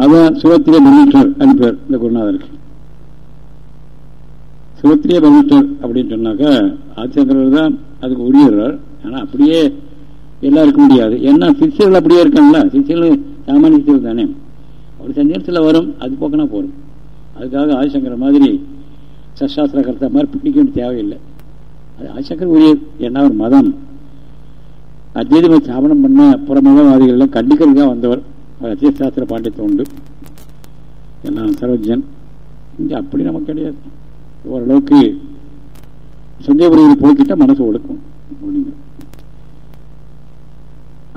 அதான் சுரத்திரிய பெர்மிட்டர் அனுப்பார் இந்த குருநாதருக்கு. சுரத்திரிய பெர்மிட்டர் அப்படின்னு சொன்னாக்கா ஆதிசங்கரர் தான் அதுக்கு உரியவர் ஆனால் அப்படியே எல்லாருக்கும் முடியாது. ஏன்னா சிசியர்கள் அப்படியே இருக்காங்களா சிசியர்கள் சாமானிய சிசியர்கள் தானே. ஒரு சந்தேகத்தில் வரும் அது போக்கினா போகும் அதுக்காக ஆதிசங்கர மாதிரி சசாஸ்திர கருத்த மாதிரி பிடிக்க தேவையில்லை. அது ஆதிசங்கர் உரியர் என்ன ஒரு மதம். அத்வைதமை சாபனம் பண்ண புறமதவாதிகள்லாம் கண்டிக்கிறதுக்காக வந்தவர். அத்வைத சாஸ்திர பாண்டியத்தை உண்டு. எல்லாம் சரோஜன். இங்கே அப்படி நமக்கு கிடையாது. ஓரளவுக்கு சந்தேகப்படுகளை போக்கிட்ட மனசு ஒடுக்கும். அப்படிங்க.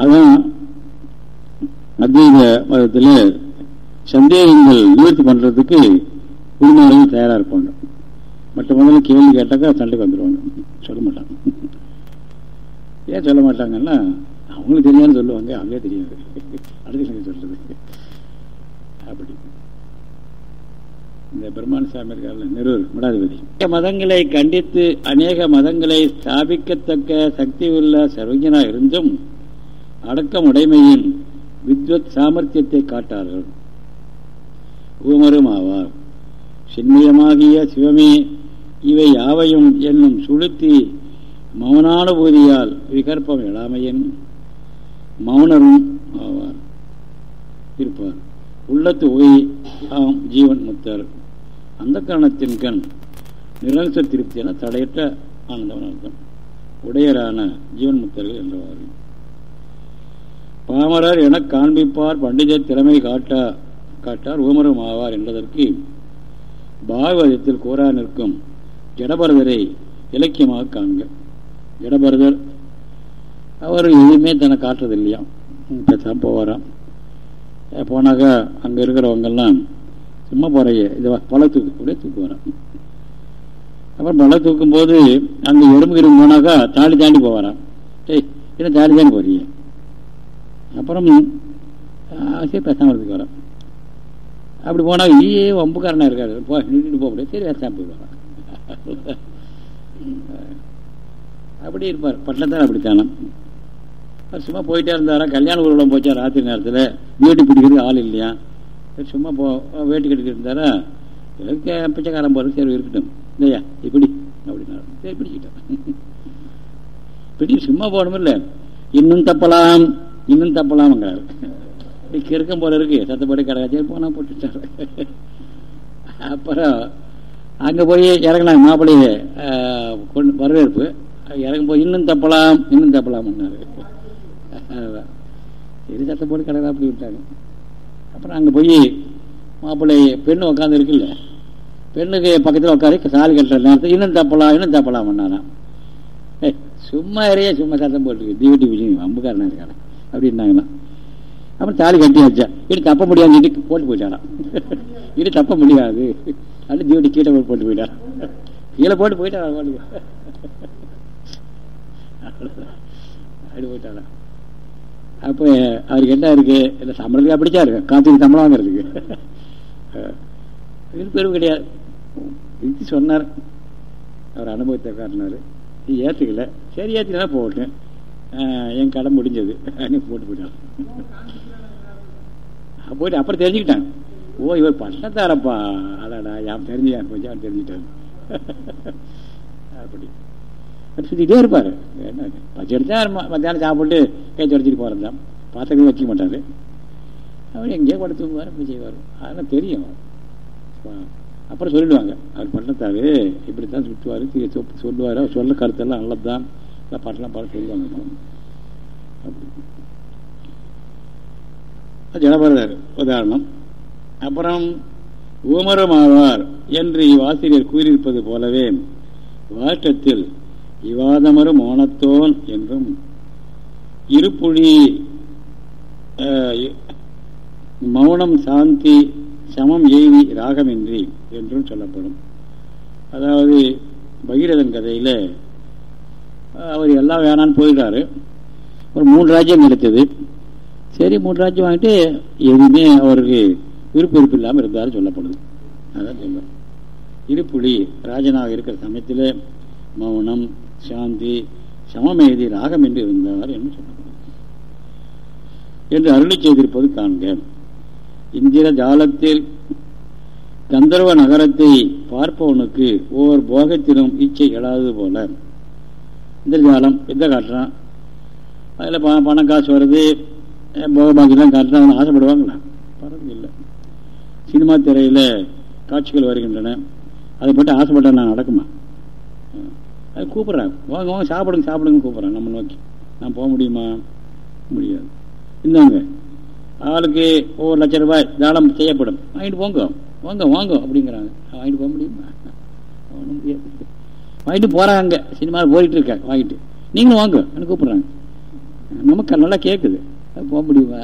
அதான் அத்வைத மதத்தில் சந்தேகங்கள் நிவர்த்தி பண்றதுக்கு குருமார்கள் தயாரா இருப்பாங்க. மற்ற முதல்ல கேள்வி கேட்டாக்கா சண்டைக்கு வந்துடுவாங்க சொல்ல மாட்டாங்க. ஏன் சொல்ல மாட்டாங்கன்னா அவங்களுக்கு தெரியாதுன்னு சொல்லுவாங்க அவங்களே தெரியாது அடுத்த சொல்றது. அப்படி. இந்த பிரம்மாண்ட சாமி இருக்கார்கள் நிறுவர் மடாதிபதி. மதங்களை கண்டித்து அநேக மதங்களை ஸ்தாபிக்கத்தக்க சக்தி உள்ள சர்வஜனா இருந்தும் அடக்கம் உடைமையின் வித்வத் சாமர்த்தியத்தை காட்டார்கள். ஊமரும் ஆவார். சின்மயமாகிய சிவமே இவை யாவையும் என்னும் சுளுத்தி மௌனானுபூதியால் விகற்பம் எழாமையின் மௌனரும் ஆவார். இருப்பார். உள்ளத்து ஓய் ஆம் ஜீவன் முத்தர். அந்த கரணத்தின் கண் நிரல்ச திருப்தி என தடையற்ற ஆனந்தவன் அர்த்தம் உடையரான ஜீவன் முத்தர்கள் என்றவாறு. பாமரர் என காண்பிப்பார் பண்டித திறமை காட்டா காட்டார் ஊமரம் ஆவார் என்பதற்கு பாகவதத்தில் கூறா நிற்கும் ஜடபரதரை இலக்கியமாக காண்க. ஜடபரதர் அவர் எதுவுமே தன்னை காட்டுறது இல்லையா பேசாமல் போவாராம் போனாக்கா அங்கே இருக்கிறவங்கெல்லாம் சும்மா போறைய. இது பல தூக்கு அப்படியே தூக்கு வரான் அப்புறம் பல தூக்கும் போது அங்கே எறும்பு இரும்பு போனாக்கா தாண்டி தாண்டி போவாராம் ஏய் என்ன தாண்டி தாண்டி போறீங்க? அப்புறம் சரி பேசாமல் வரதுக்கு வரான் அப்படி போனால் ஈயே ஒம்புக்காரனாக இருக்காரு. போ நின்றுட்டு போக முடியாது சரி பேசாமல் போயிடுவாரான் அப்படி இருப்பார். பட்டத்தான் அப்படித்தானம் சும்மா போயிட்டே இருந்தாரா? கல்யாண ஊர்வலம் போச்சா ராத்திரி நேரத்தில்? வீட்டு பிடிக்கிறது ஆள் இல்லையா? சும்மா போ வேட்டு கட்டிக்கிட்டு இருந்தாரா? பிச்சைக்காரன் போகிறது சரி இருக்கட்டும். இல்லையா? இப்படி அப்படின்னா சரி பிடிச்சிட்டேன் பிடி சும்மா போகணும் இல்லை? இன்னும் தப்பலாம் இன்னும் தப்பலாம்ங்கிறாரு. கிறுக்கம் போல இருக்கு. சத்தப்படி கடை போனால் போட்டுட்டாரு. அப்புறம் அங்கே போய் இறங்கினாங்க மாப்பிள்ளையை கொண்டு வரவேற்பு. இறங்கும் போது இன்னும் தப்பலாம் இன்னும் தப்பலாம்னாரு சரி சத்தம் போட்டு கடை அப்படி விட்டாங்க அப்புறம் அங்கே போய் மாப்பிள்ளை பெண்ணு உட்காந்து இருக்குல்ல பெண்ணுக்கு பக்கத்தில் உட்காரி சாலி கட்டுற நேரத்தில் இன்னும் தப்பலாம் இன்னும் தப்பலாம் பண்ணாராம் ஏ சும்மா இறைய சும்மா சத்தம் போட்டுருக்கு தீவட்டி பிடிச்சி அம்புக்காரனா இருக்காங்க அப்படின்னாங்கண்ணா அப்புறம் தாலி கட்டி வச்சா இடி தப்ப முடியாது போட்டு போயிட்டாராம். இது தப்ப முடியாது. அது தீவட்டி கீழே போட்டு போயிட்டாரா கீழே போட்டு போயிட்டாரா போட்டு அப்படி போயிட்டாலும் அப்போ அவருக்கு என்ன இருக்கு இல்லை சம்பளத்துக்கு அப்படிச்சா இருக்கு காத்துக்கு சம்பளம் வாங்குறதுக்கு. இது பெரும் கிடையாது. இது சொன்னார். அவர் அனுபவத்தை காட்டினார். ஏற்றுக்கல சரி ஏற்றுக்கலாம் போட்டேன் என் கடை முடிஞ்சது. அப்படின்னு போட்டு போயிட்டான் போயிட்டு அப்புறம் தெரிஞ்சுக்கிட்டான் ஓ இவர் பட்டத்தாரப்பா அடாடா யான் தெரிஞ்சு யான் போச்சு அவன் தெரிஞ்சுட்டான் அப்படி. சுற்றிக்கிட்டே இருப்பார் என்ன பச்சை எடுத்தா மத்தியானம் சாப்பிட்டு பேச்சு தொடச்சிட்டு போகிறது தான் பாத்திரங்கள் வச்சுக்க மாட்டார். அவர் எங்கேயோ கூட தூங்குவார் இப்படி செய்வார். அதெல்லாம் தெரியும். அப்புறம் சொல்லிடுவாங்க. அவர் பண்ணத்தாரு இப்படித்தான் சுற்றுவார் சொல்லுவார். அவர் சொல்ல கருத்தெல்லாம் நல்லதுதான். எல்லாம் பாட்டெல்லாம் பாட சொல்லுவாங்க. ஜனபரதர் உதாரணம். அப்புறம் ஊமரமாவார் என்று இவ்வாசிரியர் கூறியிருப்பது போலவே வாட்டத்தில் இவாதமறு மோனத்தோன் என்றும் இருப்புழி மௌனம் சாந்தி சமம் எய்தி ராகமின்றி என்றும் சொல்லப்படும். அதாவது பகீரதன் கதையில் அவர் எல்லாம் வேணான்னு போயிட்டாரு. ஒரு மூணு ராஜ்யம் கிடைத்தது சரி மூணு ராஜ்யம் வாங்கிட்டு எதுவுமே அவருக்கு விருப்ப விருப்பம் இல்லாமல் இருந்தார் சொல்லப்படுது. அதான் சொல்லுவேன் இருப்புலி ராஜனாக இருக்கிற சமயத்தில் மௌனம் சாந்தி சமமேதி ராகம் என்று இருந்தார் என்று சொல்லப்படுது என்று அருளி செய்திருப்பது காண்க. இந்திர ஜாலத்தில் கந்தர்வ நகரத்தை பார்ப்பவனுக்கு ஒவ்வொரு போகத்திலும் இச்சை எழாதது போல. இந்திரஜாலம் ஜாலம் எந்த காட்டுறான் அதில் ப பணம் காசு வருது போகபாக்கியெல்லாம் காட்டுறான் அவன் ஆசைப்படுவாங்களா? பரவாயில்ல. இல்லை சினிமா திரையில் காட்சிகள் வருகின்றன. அதை பற்றி ஆசைப்பட்டா நான் நடக்குமா? அது கூப்பிட்றேன் வாங்க வாங்க சாப்பிடுங்க சாப்பிடுங்க கூப்பிட்றேன் நம்ம நோக்கி. நான் போக முடியுமா? முடியாது. இந்தாங்க. ஆளுக்கு ஒவ்வொரு லட்சம் ரூபாய் தானம் செய்யப்படும். வாங்கிட்டு போங்க. வாங்க வாங்க அப்படிங்கிறாங்க. வாங்கிட்டு போக முடியுமா? முடியாது. வாங்கிட்டு போகிறாங்க சினிமாவில் போயிட்டு இருக்க வாங்கிட்டு. நீங்களும் வாங்க எனக்கு கூப்பிட்றாங்க. நமக்கு நல்லா கேட்குது போக முடியுமா?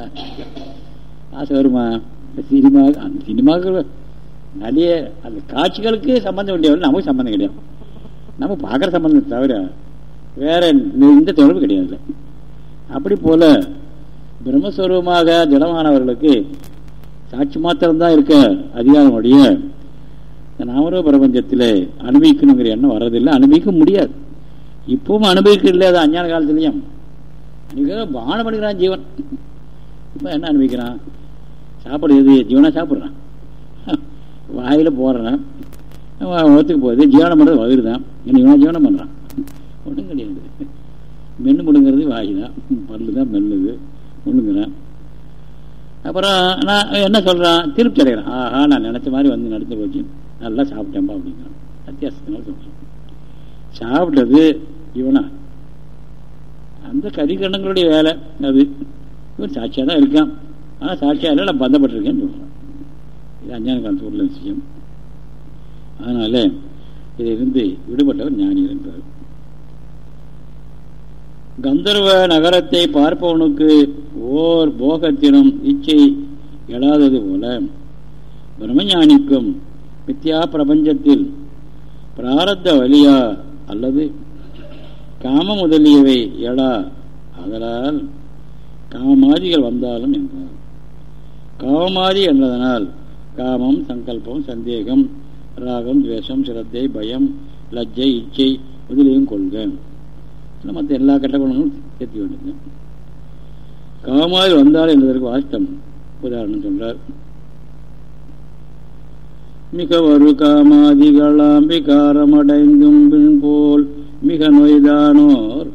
ஆசை வருமா? சினிமா அந்த சினிமாவுக்கு நிறைய அந்த காட்சிகளுக்கு சம்மந்தம் கிடையாது நமக்கு சம்மந்தம் கிடையாது. நம்ம பார்க்குற சம்பந்தம் தவிர வேற இந்த தொடர்பு கிடையாது அப்படி போல பிரம்மஸ்வரூபமாக திடமானவர்களுக்கு சாட்சி மாத்திரம்தான் இருக்க அதிகாரம் உடைய நாமரோ பிரபஞ்சத்தில் அனுபவிக்கணுங்கிற எண்ணம் வர்றதில்லை. அனுபவிக்க முடியாது. இப்பவும் அனுபவிக்க இல்லை. அது அஞ்ஞான காலத்துலையும். பானம் பண்ணிக்கிறான் ஜீவன். இப்போ என்ன அனுபவிக்கிறான்? சாப்பிடுறது எது? சாப்பிட்றான். வாயில் போடுறான். ஒத்துக்கு போகுது. ஜீவனம் பண்ணுறது வயிறு தான் இவனா ஜீவனம் பண்ணுறான் ஒன்றும் கிடையாது மென்று முடுங்கிறது வாய் தான் பல்லு தான் மெல்லுது. முழுங்குறேன் அப்புறம் நான் என்ன சொல்கிறான் திருப்தி அடைகிறேன் ஆஹா நான் நினச்ச மாதிரி வந்து நடந்து போச்சு. நல்லா சாப்பிட்டேன்ப்பா அப்படிங்கிறான் அத்தியாசத்தினால சொல்கிறேன் சாப்பிட்டது இவனா? அந்த கதிகரணங்களுடைய வேலை அது. இவன் சாட்சியாக தான் இருக்கான். ஆனால் சாட்சியாக இல்லை நான் பந்தப்பட்டிருக்கேன்னு சொல்கிறான் இது அஞ்சான காலத்து ஊரில் விஷயம். அதனாலே இதிலிருந்து விடுபட்டவர் ஞானியர் என்றார் கந்தர்வ நகரத்தை பார்ப்பவனுக்கு ஓர் போகத்தினும் இச்சை எழாதது போல பிரம்மஞானிக்கும் மித்யா பிரபஞ்சத்தில் பிராரத்த வழியா அல்லது காம முதலியவை எழா அதனால் காமாதிகள் வந்தாலும் என்றார் காமாதி என்றதனால் காமம் சங்கல்பம் சந்தேகம் ராகம் துவேஷம் சிரத்தை பயம் லஜ்ஜை இச்சை முதலையும் கொள்க. மற்ற எல்லா கெட்ட குணங்களும் சேர்த்து வேண்டியது காமாய் வந்தால் என்பதற்கு வாஸ்தம். உதாரணம் சொல்றார். மிக ஒரு காமாதிகளாம் விகாரமடைந்தும் பின் போல் மிக நொய்தானோர்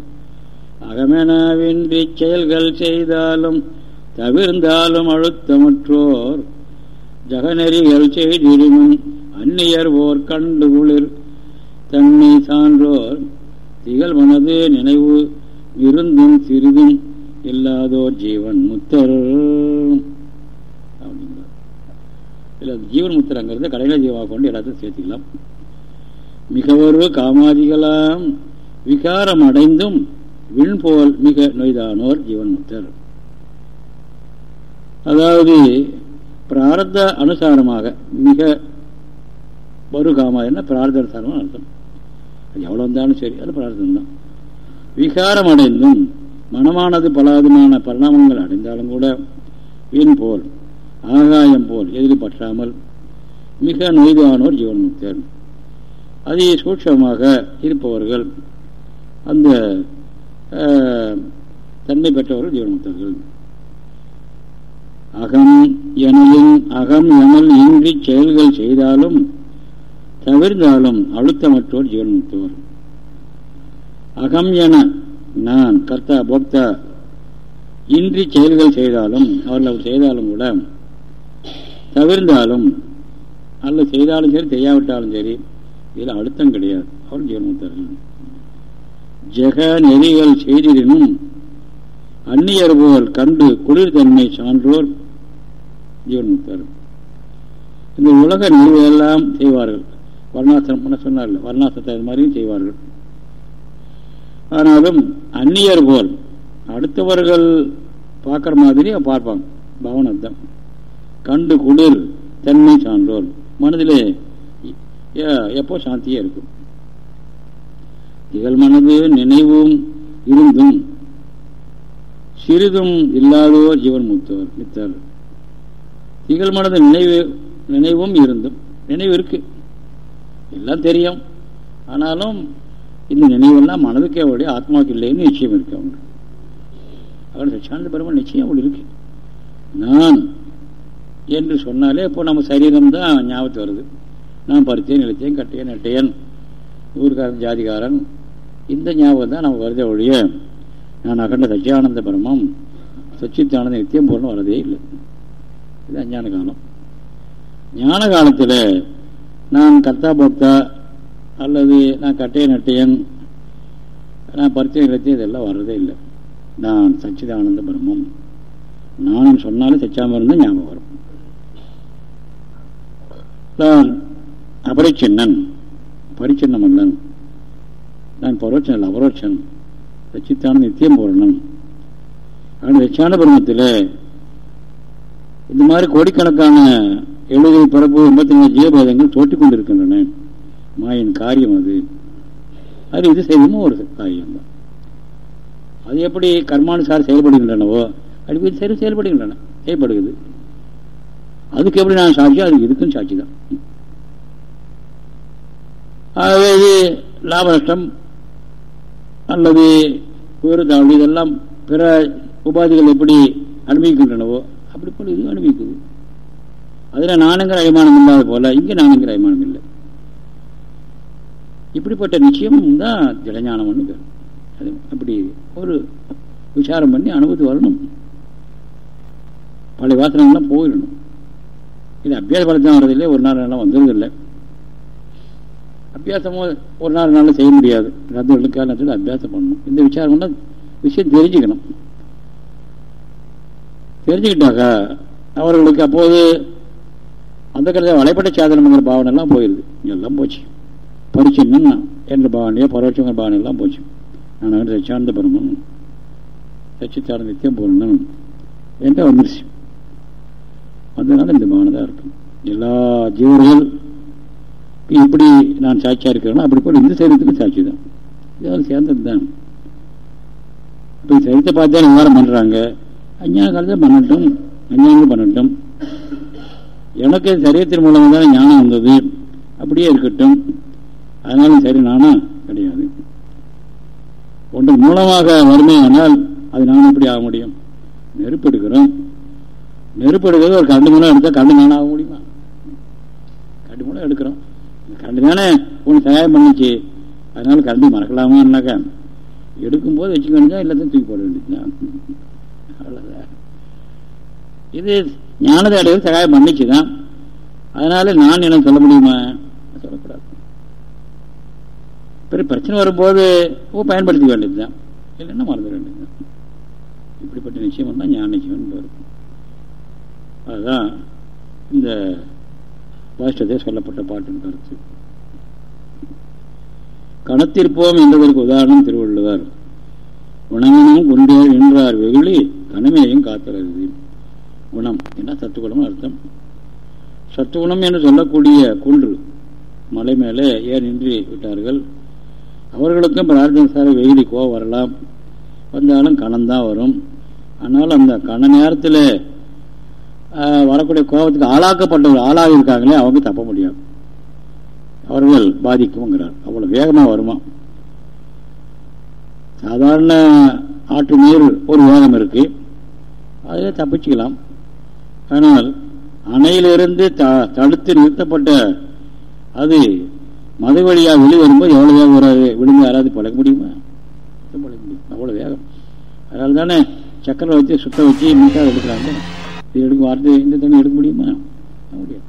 அகமெனவின்றி செயல்கள் செய்தாலும் தவிர்ந்தாலும் அழுத்தமற்றோர் ஜகநெறிகள் செய்திருமும் அந்நியர் ஓர் கண்டு குளிர். தன்னை சான்றோர் திகழ் மனது நினைவு. இருந்தும் சிறிதும் இல்லாதோர் ஜீவன் முத்தர். அப்படிங்கிறார். இல்லை ஜீவன் முத்தரங்கிறது கடையில ஜீவா கொண்டு எல்லாத்தையும் சேர்த்துக்கலாம். மிக ஒரு காமாதிகளாம் விகாரம் அடைந்தும் விண்போல் மிக நொய்தானோர் ஜீவன் முத்தர். அதாவது பிரார்த்த அனுசாரமாக மிக மறுகாமா என்ன பிரார்த்தனை அனுசாரமாக அர்த்தம் அது எவ்வளோ இருந்தாலும் சரி அது பிரார்த்தனை தான் விகாரம் அடைந்தும் மனமானது பலாதுமான பரிணாமங்கள் அடைந்தாலும் கூட வீண் போல் ஆகாயம் போல் எதிரி பற்றாமல் மிக நொய்தானோர் ஜீவன் முக்தர் அதி சூட்சமாக இருப்பவர்கள் அந்த தன்மை பெற்றவர்கள் ஜீவன்முக்தர்கள். அகம் எனலின் அகம் எனல் இன்றி செயல்கள் செய்தாலும் தவிர்ந்தாலும் அழுத்தமற்றோர் ஜீவன்முக்தவர். அகம் என நான் கர்த்தா போக்தா இன்றி செயல்கள் செய்தாலும் அவர்கள் செய்தாலும் கூட தவிர்ந்தாலும் அல்ல செய்தாலும் சரி செய்யாவிட்டாலும் சரி இதில் அழுத்தம் கிடையாது. அவர் ஜீவன்முக்தர்கள் ஜெக நெறிகள் செய்திடனும் அந்நியர் போல் கண்டு குளிர்தன்மை சான்றோர் ஜீவன்முக்தர். இந்த உலக நிகழ்வுகளெல்லாம் செய்வார்கள். வர்ணாசிரம் சொன்னார்கள். வர்ணாசிரத்தை அது மாதிரியும் செய்வார்கள். ஆனாலும் அந்நியர் போல் அடுத்தவர்கள் பார்க்குற மாதிரி பார்ப்பாங்க. பவனத்தம் கண்டு குளிர் தன்மை சான்றோர். மனதிலே எப்போ சாந்தியே இருக்கும். திகழ் மனது நினைவும் இருந்தும் சிறிதும் இல்லாதோர் ஜீவன் முத்தவர் மித்தர் திகழ்மனது நினைவு நினைவும் இருந்தும். நினைவு இருக்குது எல்லாம் தெரியும். ஆனாலும் இந்த நினைவெல்லாம் மனதுக்கே அவருடைய ஆத்மாவுக்கு இல்லைன்னு நிச்சயம் இருக்கு அவங்க அவர் சச்சியானந்த பெருமாள் நிச்சயம் அவள் இருக்கு. நான் என்று சொன்னாலே இப்போ நம்ம சரீரம் தான் ஞாபகத்து வருது. நான் பருத்தேன் நிலத்தேன் கட்டையன் நெட்டையன் ஊர்காரன் ஜாதிகாரன் இந்த ஞாபகம் தான் நம்ம வருதே ஒழிய நான் அகண்ட சச்சியானந்த பிரமம் சச்சித்தானந்த நித்தியம் பூர்ணம் வரதே இல்லை. இது அஞ்ஞான காலம். ஞான காலத்தில் நான் கர்த்தா போக்தா அல்லது நான் கட்டைய நட்டையன் நான் பரிச்சை நிலத்தையும் இதெல்லாம் வர்றதே இல்லை. நான் சச்சிதானந்த பிரம்மம். நானும் சொன்னாலும் சச்சாம இருந்தால் ஞாபகம் வரும். நான் அபரிச்சின்னன் பரிச்சின்னம் அல்லன் நான் பரோட்சன் இல்லை அபரோட்சன் சச்சித்தான நித்தியம் பூரணம் ஆனால் சச்சியான பிரம்மத்தில் இந்த மாதிரி கோடிக்கணக்கான எழுபது பிறப்பு எண்பத்தி நாலு ஜீவபேதங்கள் தோட்டிக் கொண்டிருக்கின்றன மாயின் காரியம் அது. அது இது செய்யுமோ ஒரு காரியம் தான். அது எப்படி கர்மானுசாரம் செயல்படுகின்றனவோ அது சரி செயல்படுகின்றன செயல்படுகிறது. அதுக்கு எப்படி நான் சாட்சி அதுக்கு இதுக்கும் சாட்சி தான். ஆகவே இது லாப நஷ்டம் அல்லது வேறு தாழ்வு இதெல்லாம் பிற உபாதிகள் எப்படி அனுபவிக்கின்றனவோ அப்படி போல இது அனுபவிக்குது. அதில் நானுங்கிற அபிமானம் இல்லாத போல இங்கே நானுங்கிற அபிமானம் இல்லை. இப்படிப்பட்ட நிச்சயம் தான் திடஞானம்னு பேர் அது அப்படி ஒரு விசாரம் பண்ணி அனுபவத்து வரணும். பழைய வாசனங்கள்லாம் போயிடணும். இது அபியாச பலத்தான் வர்றதில்லை ஒரு நாள் நல்லா வந்துடுறதில்லை. அபியாசமும் ஒரு நாள் நாளில் செய்ய முடியாது. ரத்து காலத்தில் அபியாசம் பண்ணணும். இந்த விசாரம் விஷயம் தெரிஞ்சுக்கணும். தெரிஞ்சுக்கிட்டாக்கா அவர்களுக்கு அப்போது அந்த காலத்தில் வலைப்பட்ட சாதனம்ங்கிற பாவனை எல்லாம் போயிடுது எல்லாம் போச்சு. பரிச்சின்னு என்ற பாவனையோ பரோட்சங்கிற பாவனை எல்லாம் போச்சு. நான் சச்சார்ந்த பெருமன் சச்சித்தார நித்தியம் போடணும் என்று வந்துருச்சு அதனால இந்த பாவனை தான் இருக்கும். எல்லா ஜீவர்கள் இப்படி நான் சாட்சியாக இருக்கிறேன்னா அப்படி போல இந்த சரீரத்துக்கு சாட்சி தான். இதெல்லாம் சேர்ந்தது தான். இப்போ சரித்தை பார்த்தா நிவாரம் பண்ணுறாங்க அஞ்ஞான காலத்தில் பண்ணட்டும் அஞ்ஞானம் பண்ணட்டும் எனக்கு சரீரத்தின் மூலமாக தான் ஞானம் வந்தது. அப்படியே இருக்கட்டும். அதனால சரி நானா? கிடையாது. ஒன்று மூலமாக வறுமையானால் அது நானும் எப்படி ஆக முடியும்? நெருப்பு எடுக்கிறோம் நெருப்பு எடுக்கிறது ஒரு கண்டு மூலம் எடுத்தால் கண்டு நானும் ஆக முடியுமா? கண்டு மூலம் எடுக்கிறோம். கண்டு தானே ஒன்று சகாயம் பண்ணிச்சு. அதனால கண்டு மறக்கலாமான்னாக்கா எடுக்கும்போது வச்சுக்கணும் எல்லாத்தையும் தூக்கி போட வேண்டியதுதான். அவ்வளோதான் இது ஞானத்தை அடைவது சகாயம் பண்ணிக்குதான் அதனால நான் என்ன சொல்ல முடியுமா? சொல்லக்கூடாது. பெரிய பிரச்சனை வரும்போது ஓ பயன்படுத்திக்க வேண்டியதுதான். இல்லைன்னா மறந்துட வேண்டியதுதான்? இப்படிப்பட்ட நிச்சயம் தான் ஞான நிச்சயம் பேர் அதுதான் இந்த பாஷ்டத்தை சொல்லப்பட்ட பாட்டின் கருத்து. கணத்திற்போம் என்பதற்கு உதாரணம் திருவள்ளுவர். உணவினும் குண்டேர் என்றார் வெகுளி கணமேயும் காத்தறது குணம் என்ன சத்துகுணம் அர்த்தம்? சத்துகுணம் என்று சொல்லக்கூடிய குன்று மலை மேலே ஏன் நின்று விட்டார்கள்? அவர்களுக்கும் பிரார்த்தனை வெயிலி கோவம் வரலாம். வந்தாலும் கணந்தான் வரும். ஆனால் அந்த கண நேரத்தில் வரக்கூடிய கோபத்துக்கு ஆளாக்கப்பட்டவர்கள் ஆளாக இருக்காங்களே அவங்க தப்ப முடியாது. அவர்கள் பாதிக்கும்ங்கிறார். அவ்வளோ வேகமாக வருமா? சாதாரண ஆற்று நீர் ஒரு வேகம் இருக்குது அதில் தப்பிச்சுக்கலாம். ஆனால் அணையிலிருந்து த தடுத்து நிறுத்தப்பட்ட அது மது வழியாக வெளிவரும்போது எவ்வளோ வேகம் வராது விழுந்து யாராவது பழக முடியுமா? பழக முடியும். அவ்வளோ வேகம். அதனால தானே சக்கரை வச்சு சுத்த வச்சு மீட்டாக எடுக்கிறாங்க. இது எடுக்க வார்த்தை இந்த தண்ணி எடுக்க முடியுமா? முடியாது.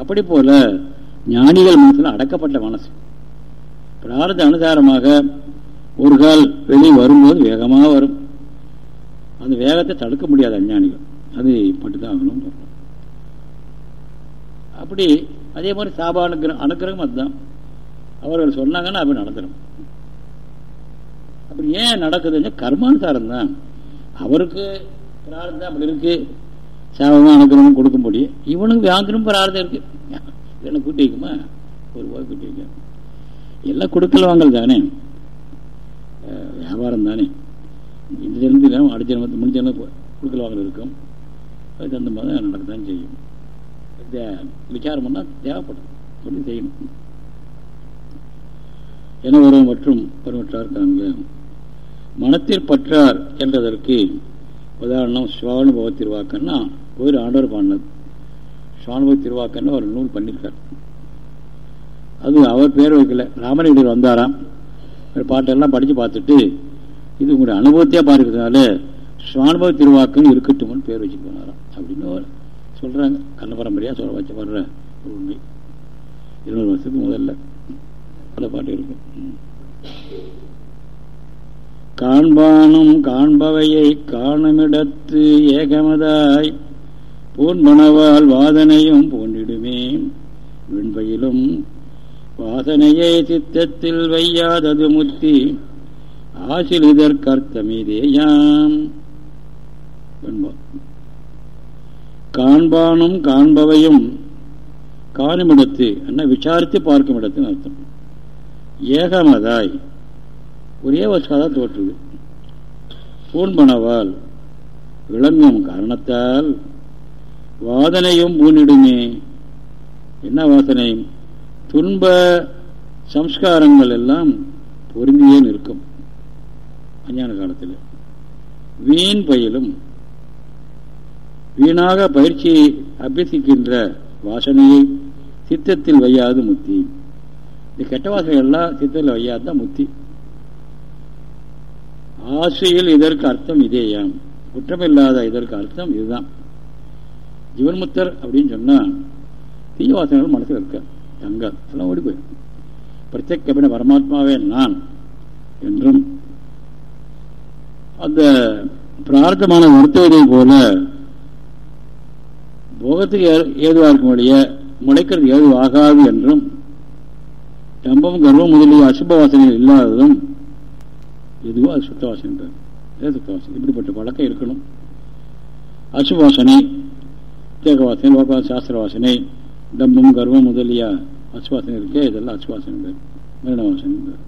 அப்படி போல ஞானிகள் மனசில் அடக்கப்பட்ட மனசு. பிரார்த்த அனுசாரமாக ஒரு கால் வெளியே வரும்போது வேகமாக வரும். அந்த வேகத்தை தடுக்க முடியாது அஞ்ஞானிகள். அது மட்டும்தான் ஆகணும் அப்படி அதே மாதிரி சாபா அனுக்கிரம் அனுக்கிரகம் அதுதான். அவர்கள் சொன்னாங்கன்னா அப்படி நடந்துடும் அப்படி ஏன் நடக்குதுன்னு கர்மானுசாரம் தான் அவருக்கு பிரார்த்தம் அப்படி இருக்கு. சாபமாக வைக்கும்? எல்லாம் கொடுக்கல வாங்கல் தானே வியாபாரம் தானே. இந்த ஜென்மத்தில் அடுத்த ஜென்மத்தில் முடிஞ்ச ஜென்மம் கொடுக்கல வாங்கல் இருக்கும். அதுக்கு தகுந்த மாதிரி தான் நடக்கத்தான் செய்யும். விசாரம் பண்ணால் தேவைப்படும். சொல்லி செய்யணும். என ஒருவன் மற்றும் ஒருவற்றார் காண்க. மனத்தில் பற்றார் என்றதற்கு உதாரணம் சுவானுபவ திருவாக்கன்னா ஒரு ஆண்டவர் பாடினது. சுவானுபவ திருவாக்கன்னு ஒரு நூல் பண்ணியிருக்கார் அது அவர் பேர் வைக்கல. ராமலிங்கர் வந்தாராம். பாட்டெல்லாம் படித்து பார்த்துட்டு இது உங்களுடைய அனுபவத்தையே பார்க்கறதுனால சுவானுபவ திருவாக்குன்னு இருக்கட்டும்னு பேர் வச்சு போனாராம். அப்படின்னு சொல்கிறாங்க கண்ண பரம்பரையாக சொல்ல வச்சு வர்ற ஒரு உண்மை. இருநூறு வருஷத்துக்கு முதல்ல அந்த பாட்டு இருக்கும் காண்பானும் காண்பவையை காணமிடத்து ஏகமதாய் பூன்பனவால் வாதனையும் போன்றிடுமே விண்பையிலும் வாசனையை சித்தத்தில் வையாதது முத்தி. ஆசிலிதற்கர்த்தமிதேயாம் காண்பானும் காண்பவையும் காணுமிடத்து என்ன விசாரித்து பார்க்கும் இடத்துன்னு அர்த்தம். ஏகமதாய். ஒரே வசாதான் தோற்றுது. பூன்பனவால் விளங்கும் காரணத்தால் வாதனையும் பூனிடுமே என்ன வாசனை? துன்ப சம்ஸ்காரங்கள் எல்லாம் பொருந்தியே நிற்கும். அஞ்ஞான காலத்தில். வீண் பயிலும் வீணாக பயிற்சி அபியசிக்கின்ற வாசனையை சித்தத்தில் வையாது முத்தி. இந்த கெட்ட வாசனை எல்லாம் சித்தத்தில் வையாது தான் முத்தி. ஆசையில் இதற்கு அர்த்தம் இதேயாம். குற்றமில்லாத இதற்கு அர்த்தம் இதுதான். ஜீவன்முத்தர் அப்படின்னு சொன்னால் தீய வாசனைகள் மனசில் இருக்க. தங்கம் எல்லாம் ஓடி போயிடும். பிரத்யேகமான பரமாத்மாவே நான் என்றும் அந்த பிரார்த்தமான வருத்துவதை போல போகத்துக்கு ஏதுவாக இருக்கும் வழிய முளைக்கிறது ஏதுவாகாது ஆகாது என்றும் டம்பம் கர்வம் முதலிய அசுப வாசனைகள் இல்லாததும் எதுவோ அது சுத்த வாசனை ஏது சுத்த வாசனை? இப்படிப்பட்ட பழக்கம் இருக்கணும். அசுப வாசனை தேக வாசனை லோக சாஸ்திர வாசனை டம்பம் கர்வம் முதலிய அசுவாசனை இருக்கே இதெல்லாம் அசுவாசனை பேர் மரண வாசனை பேர்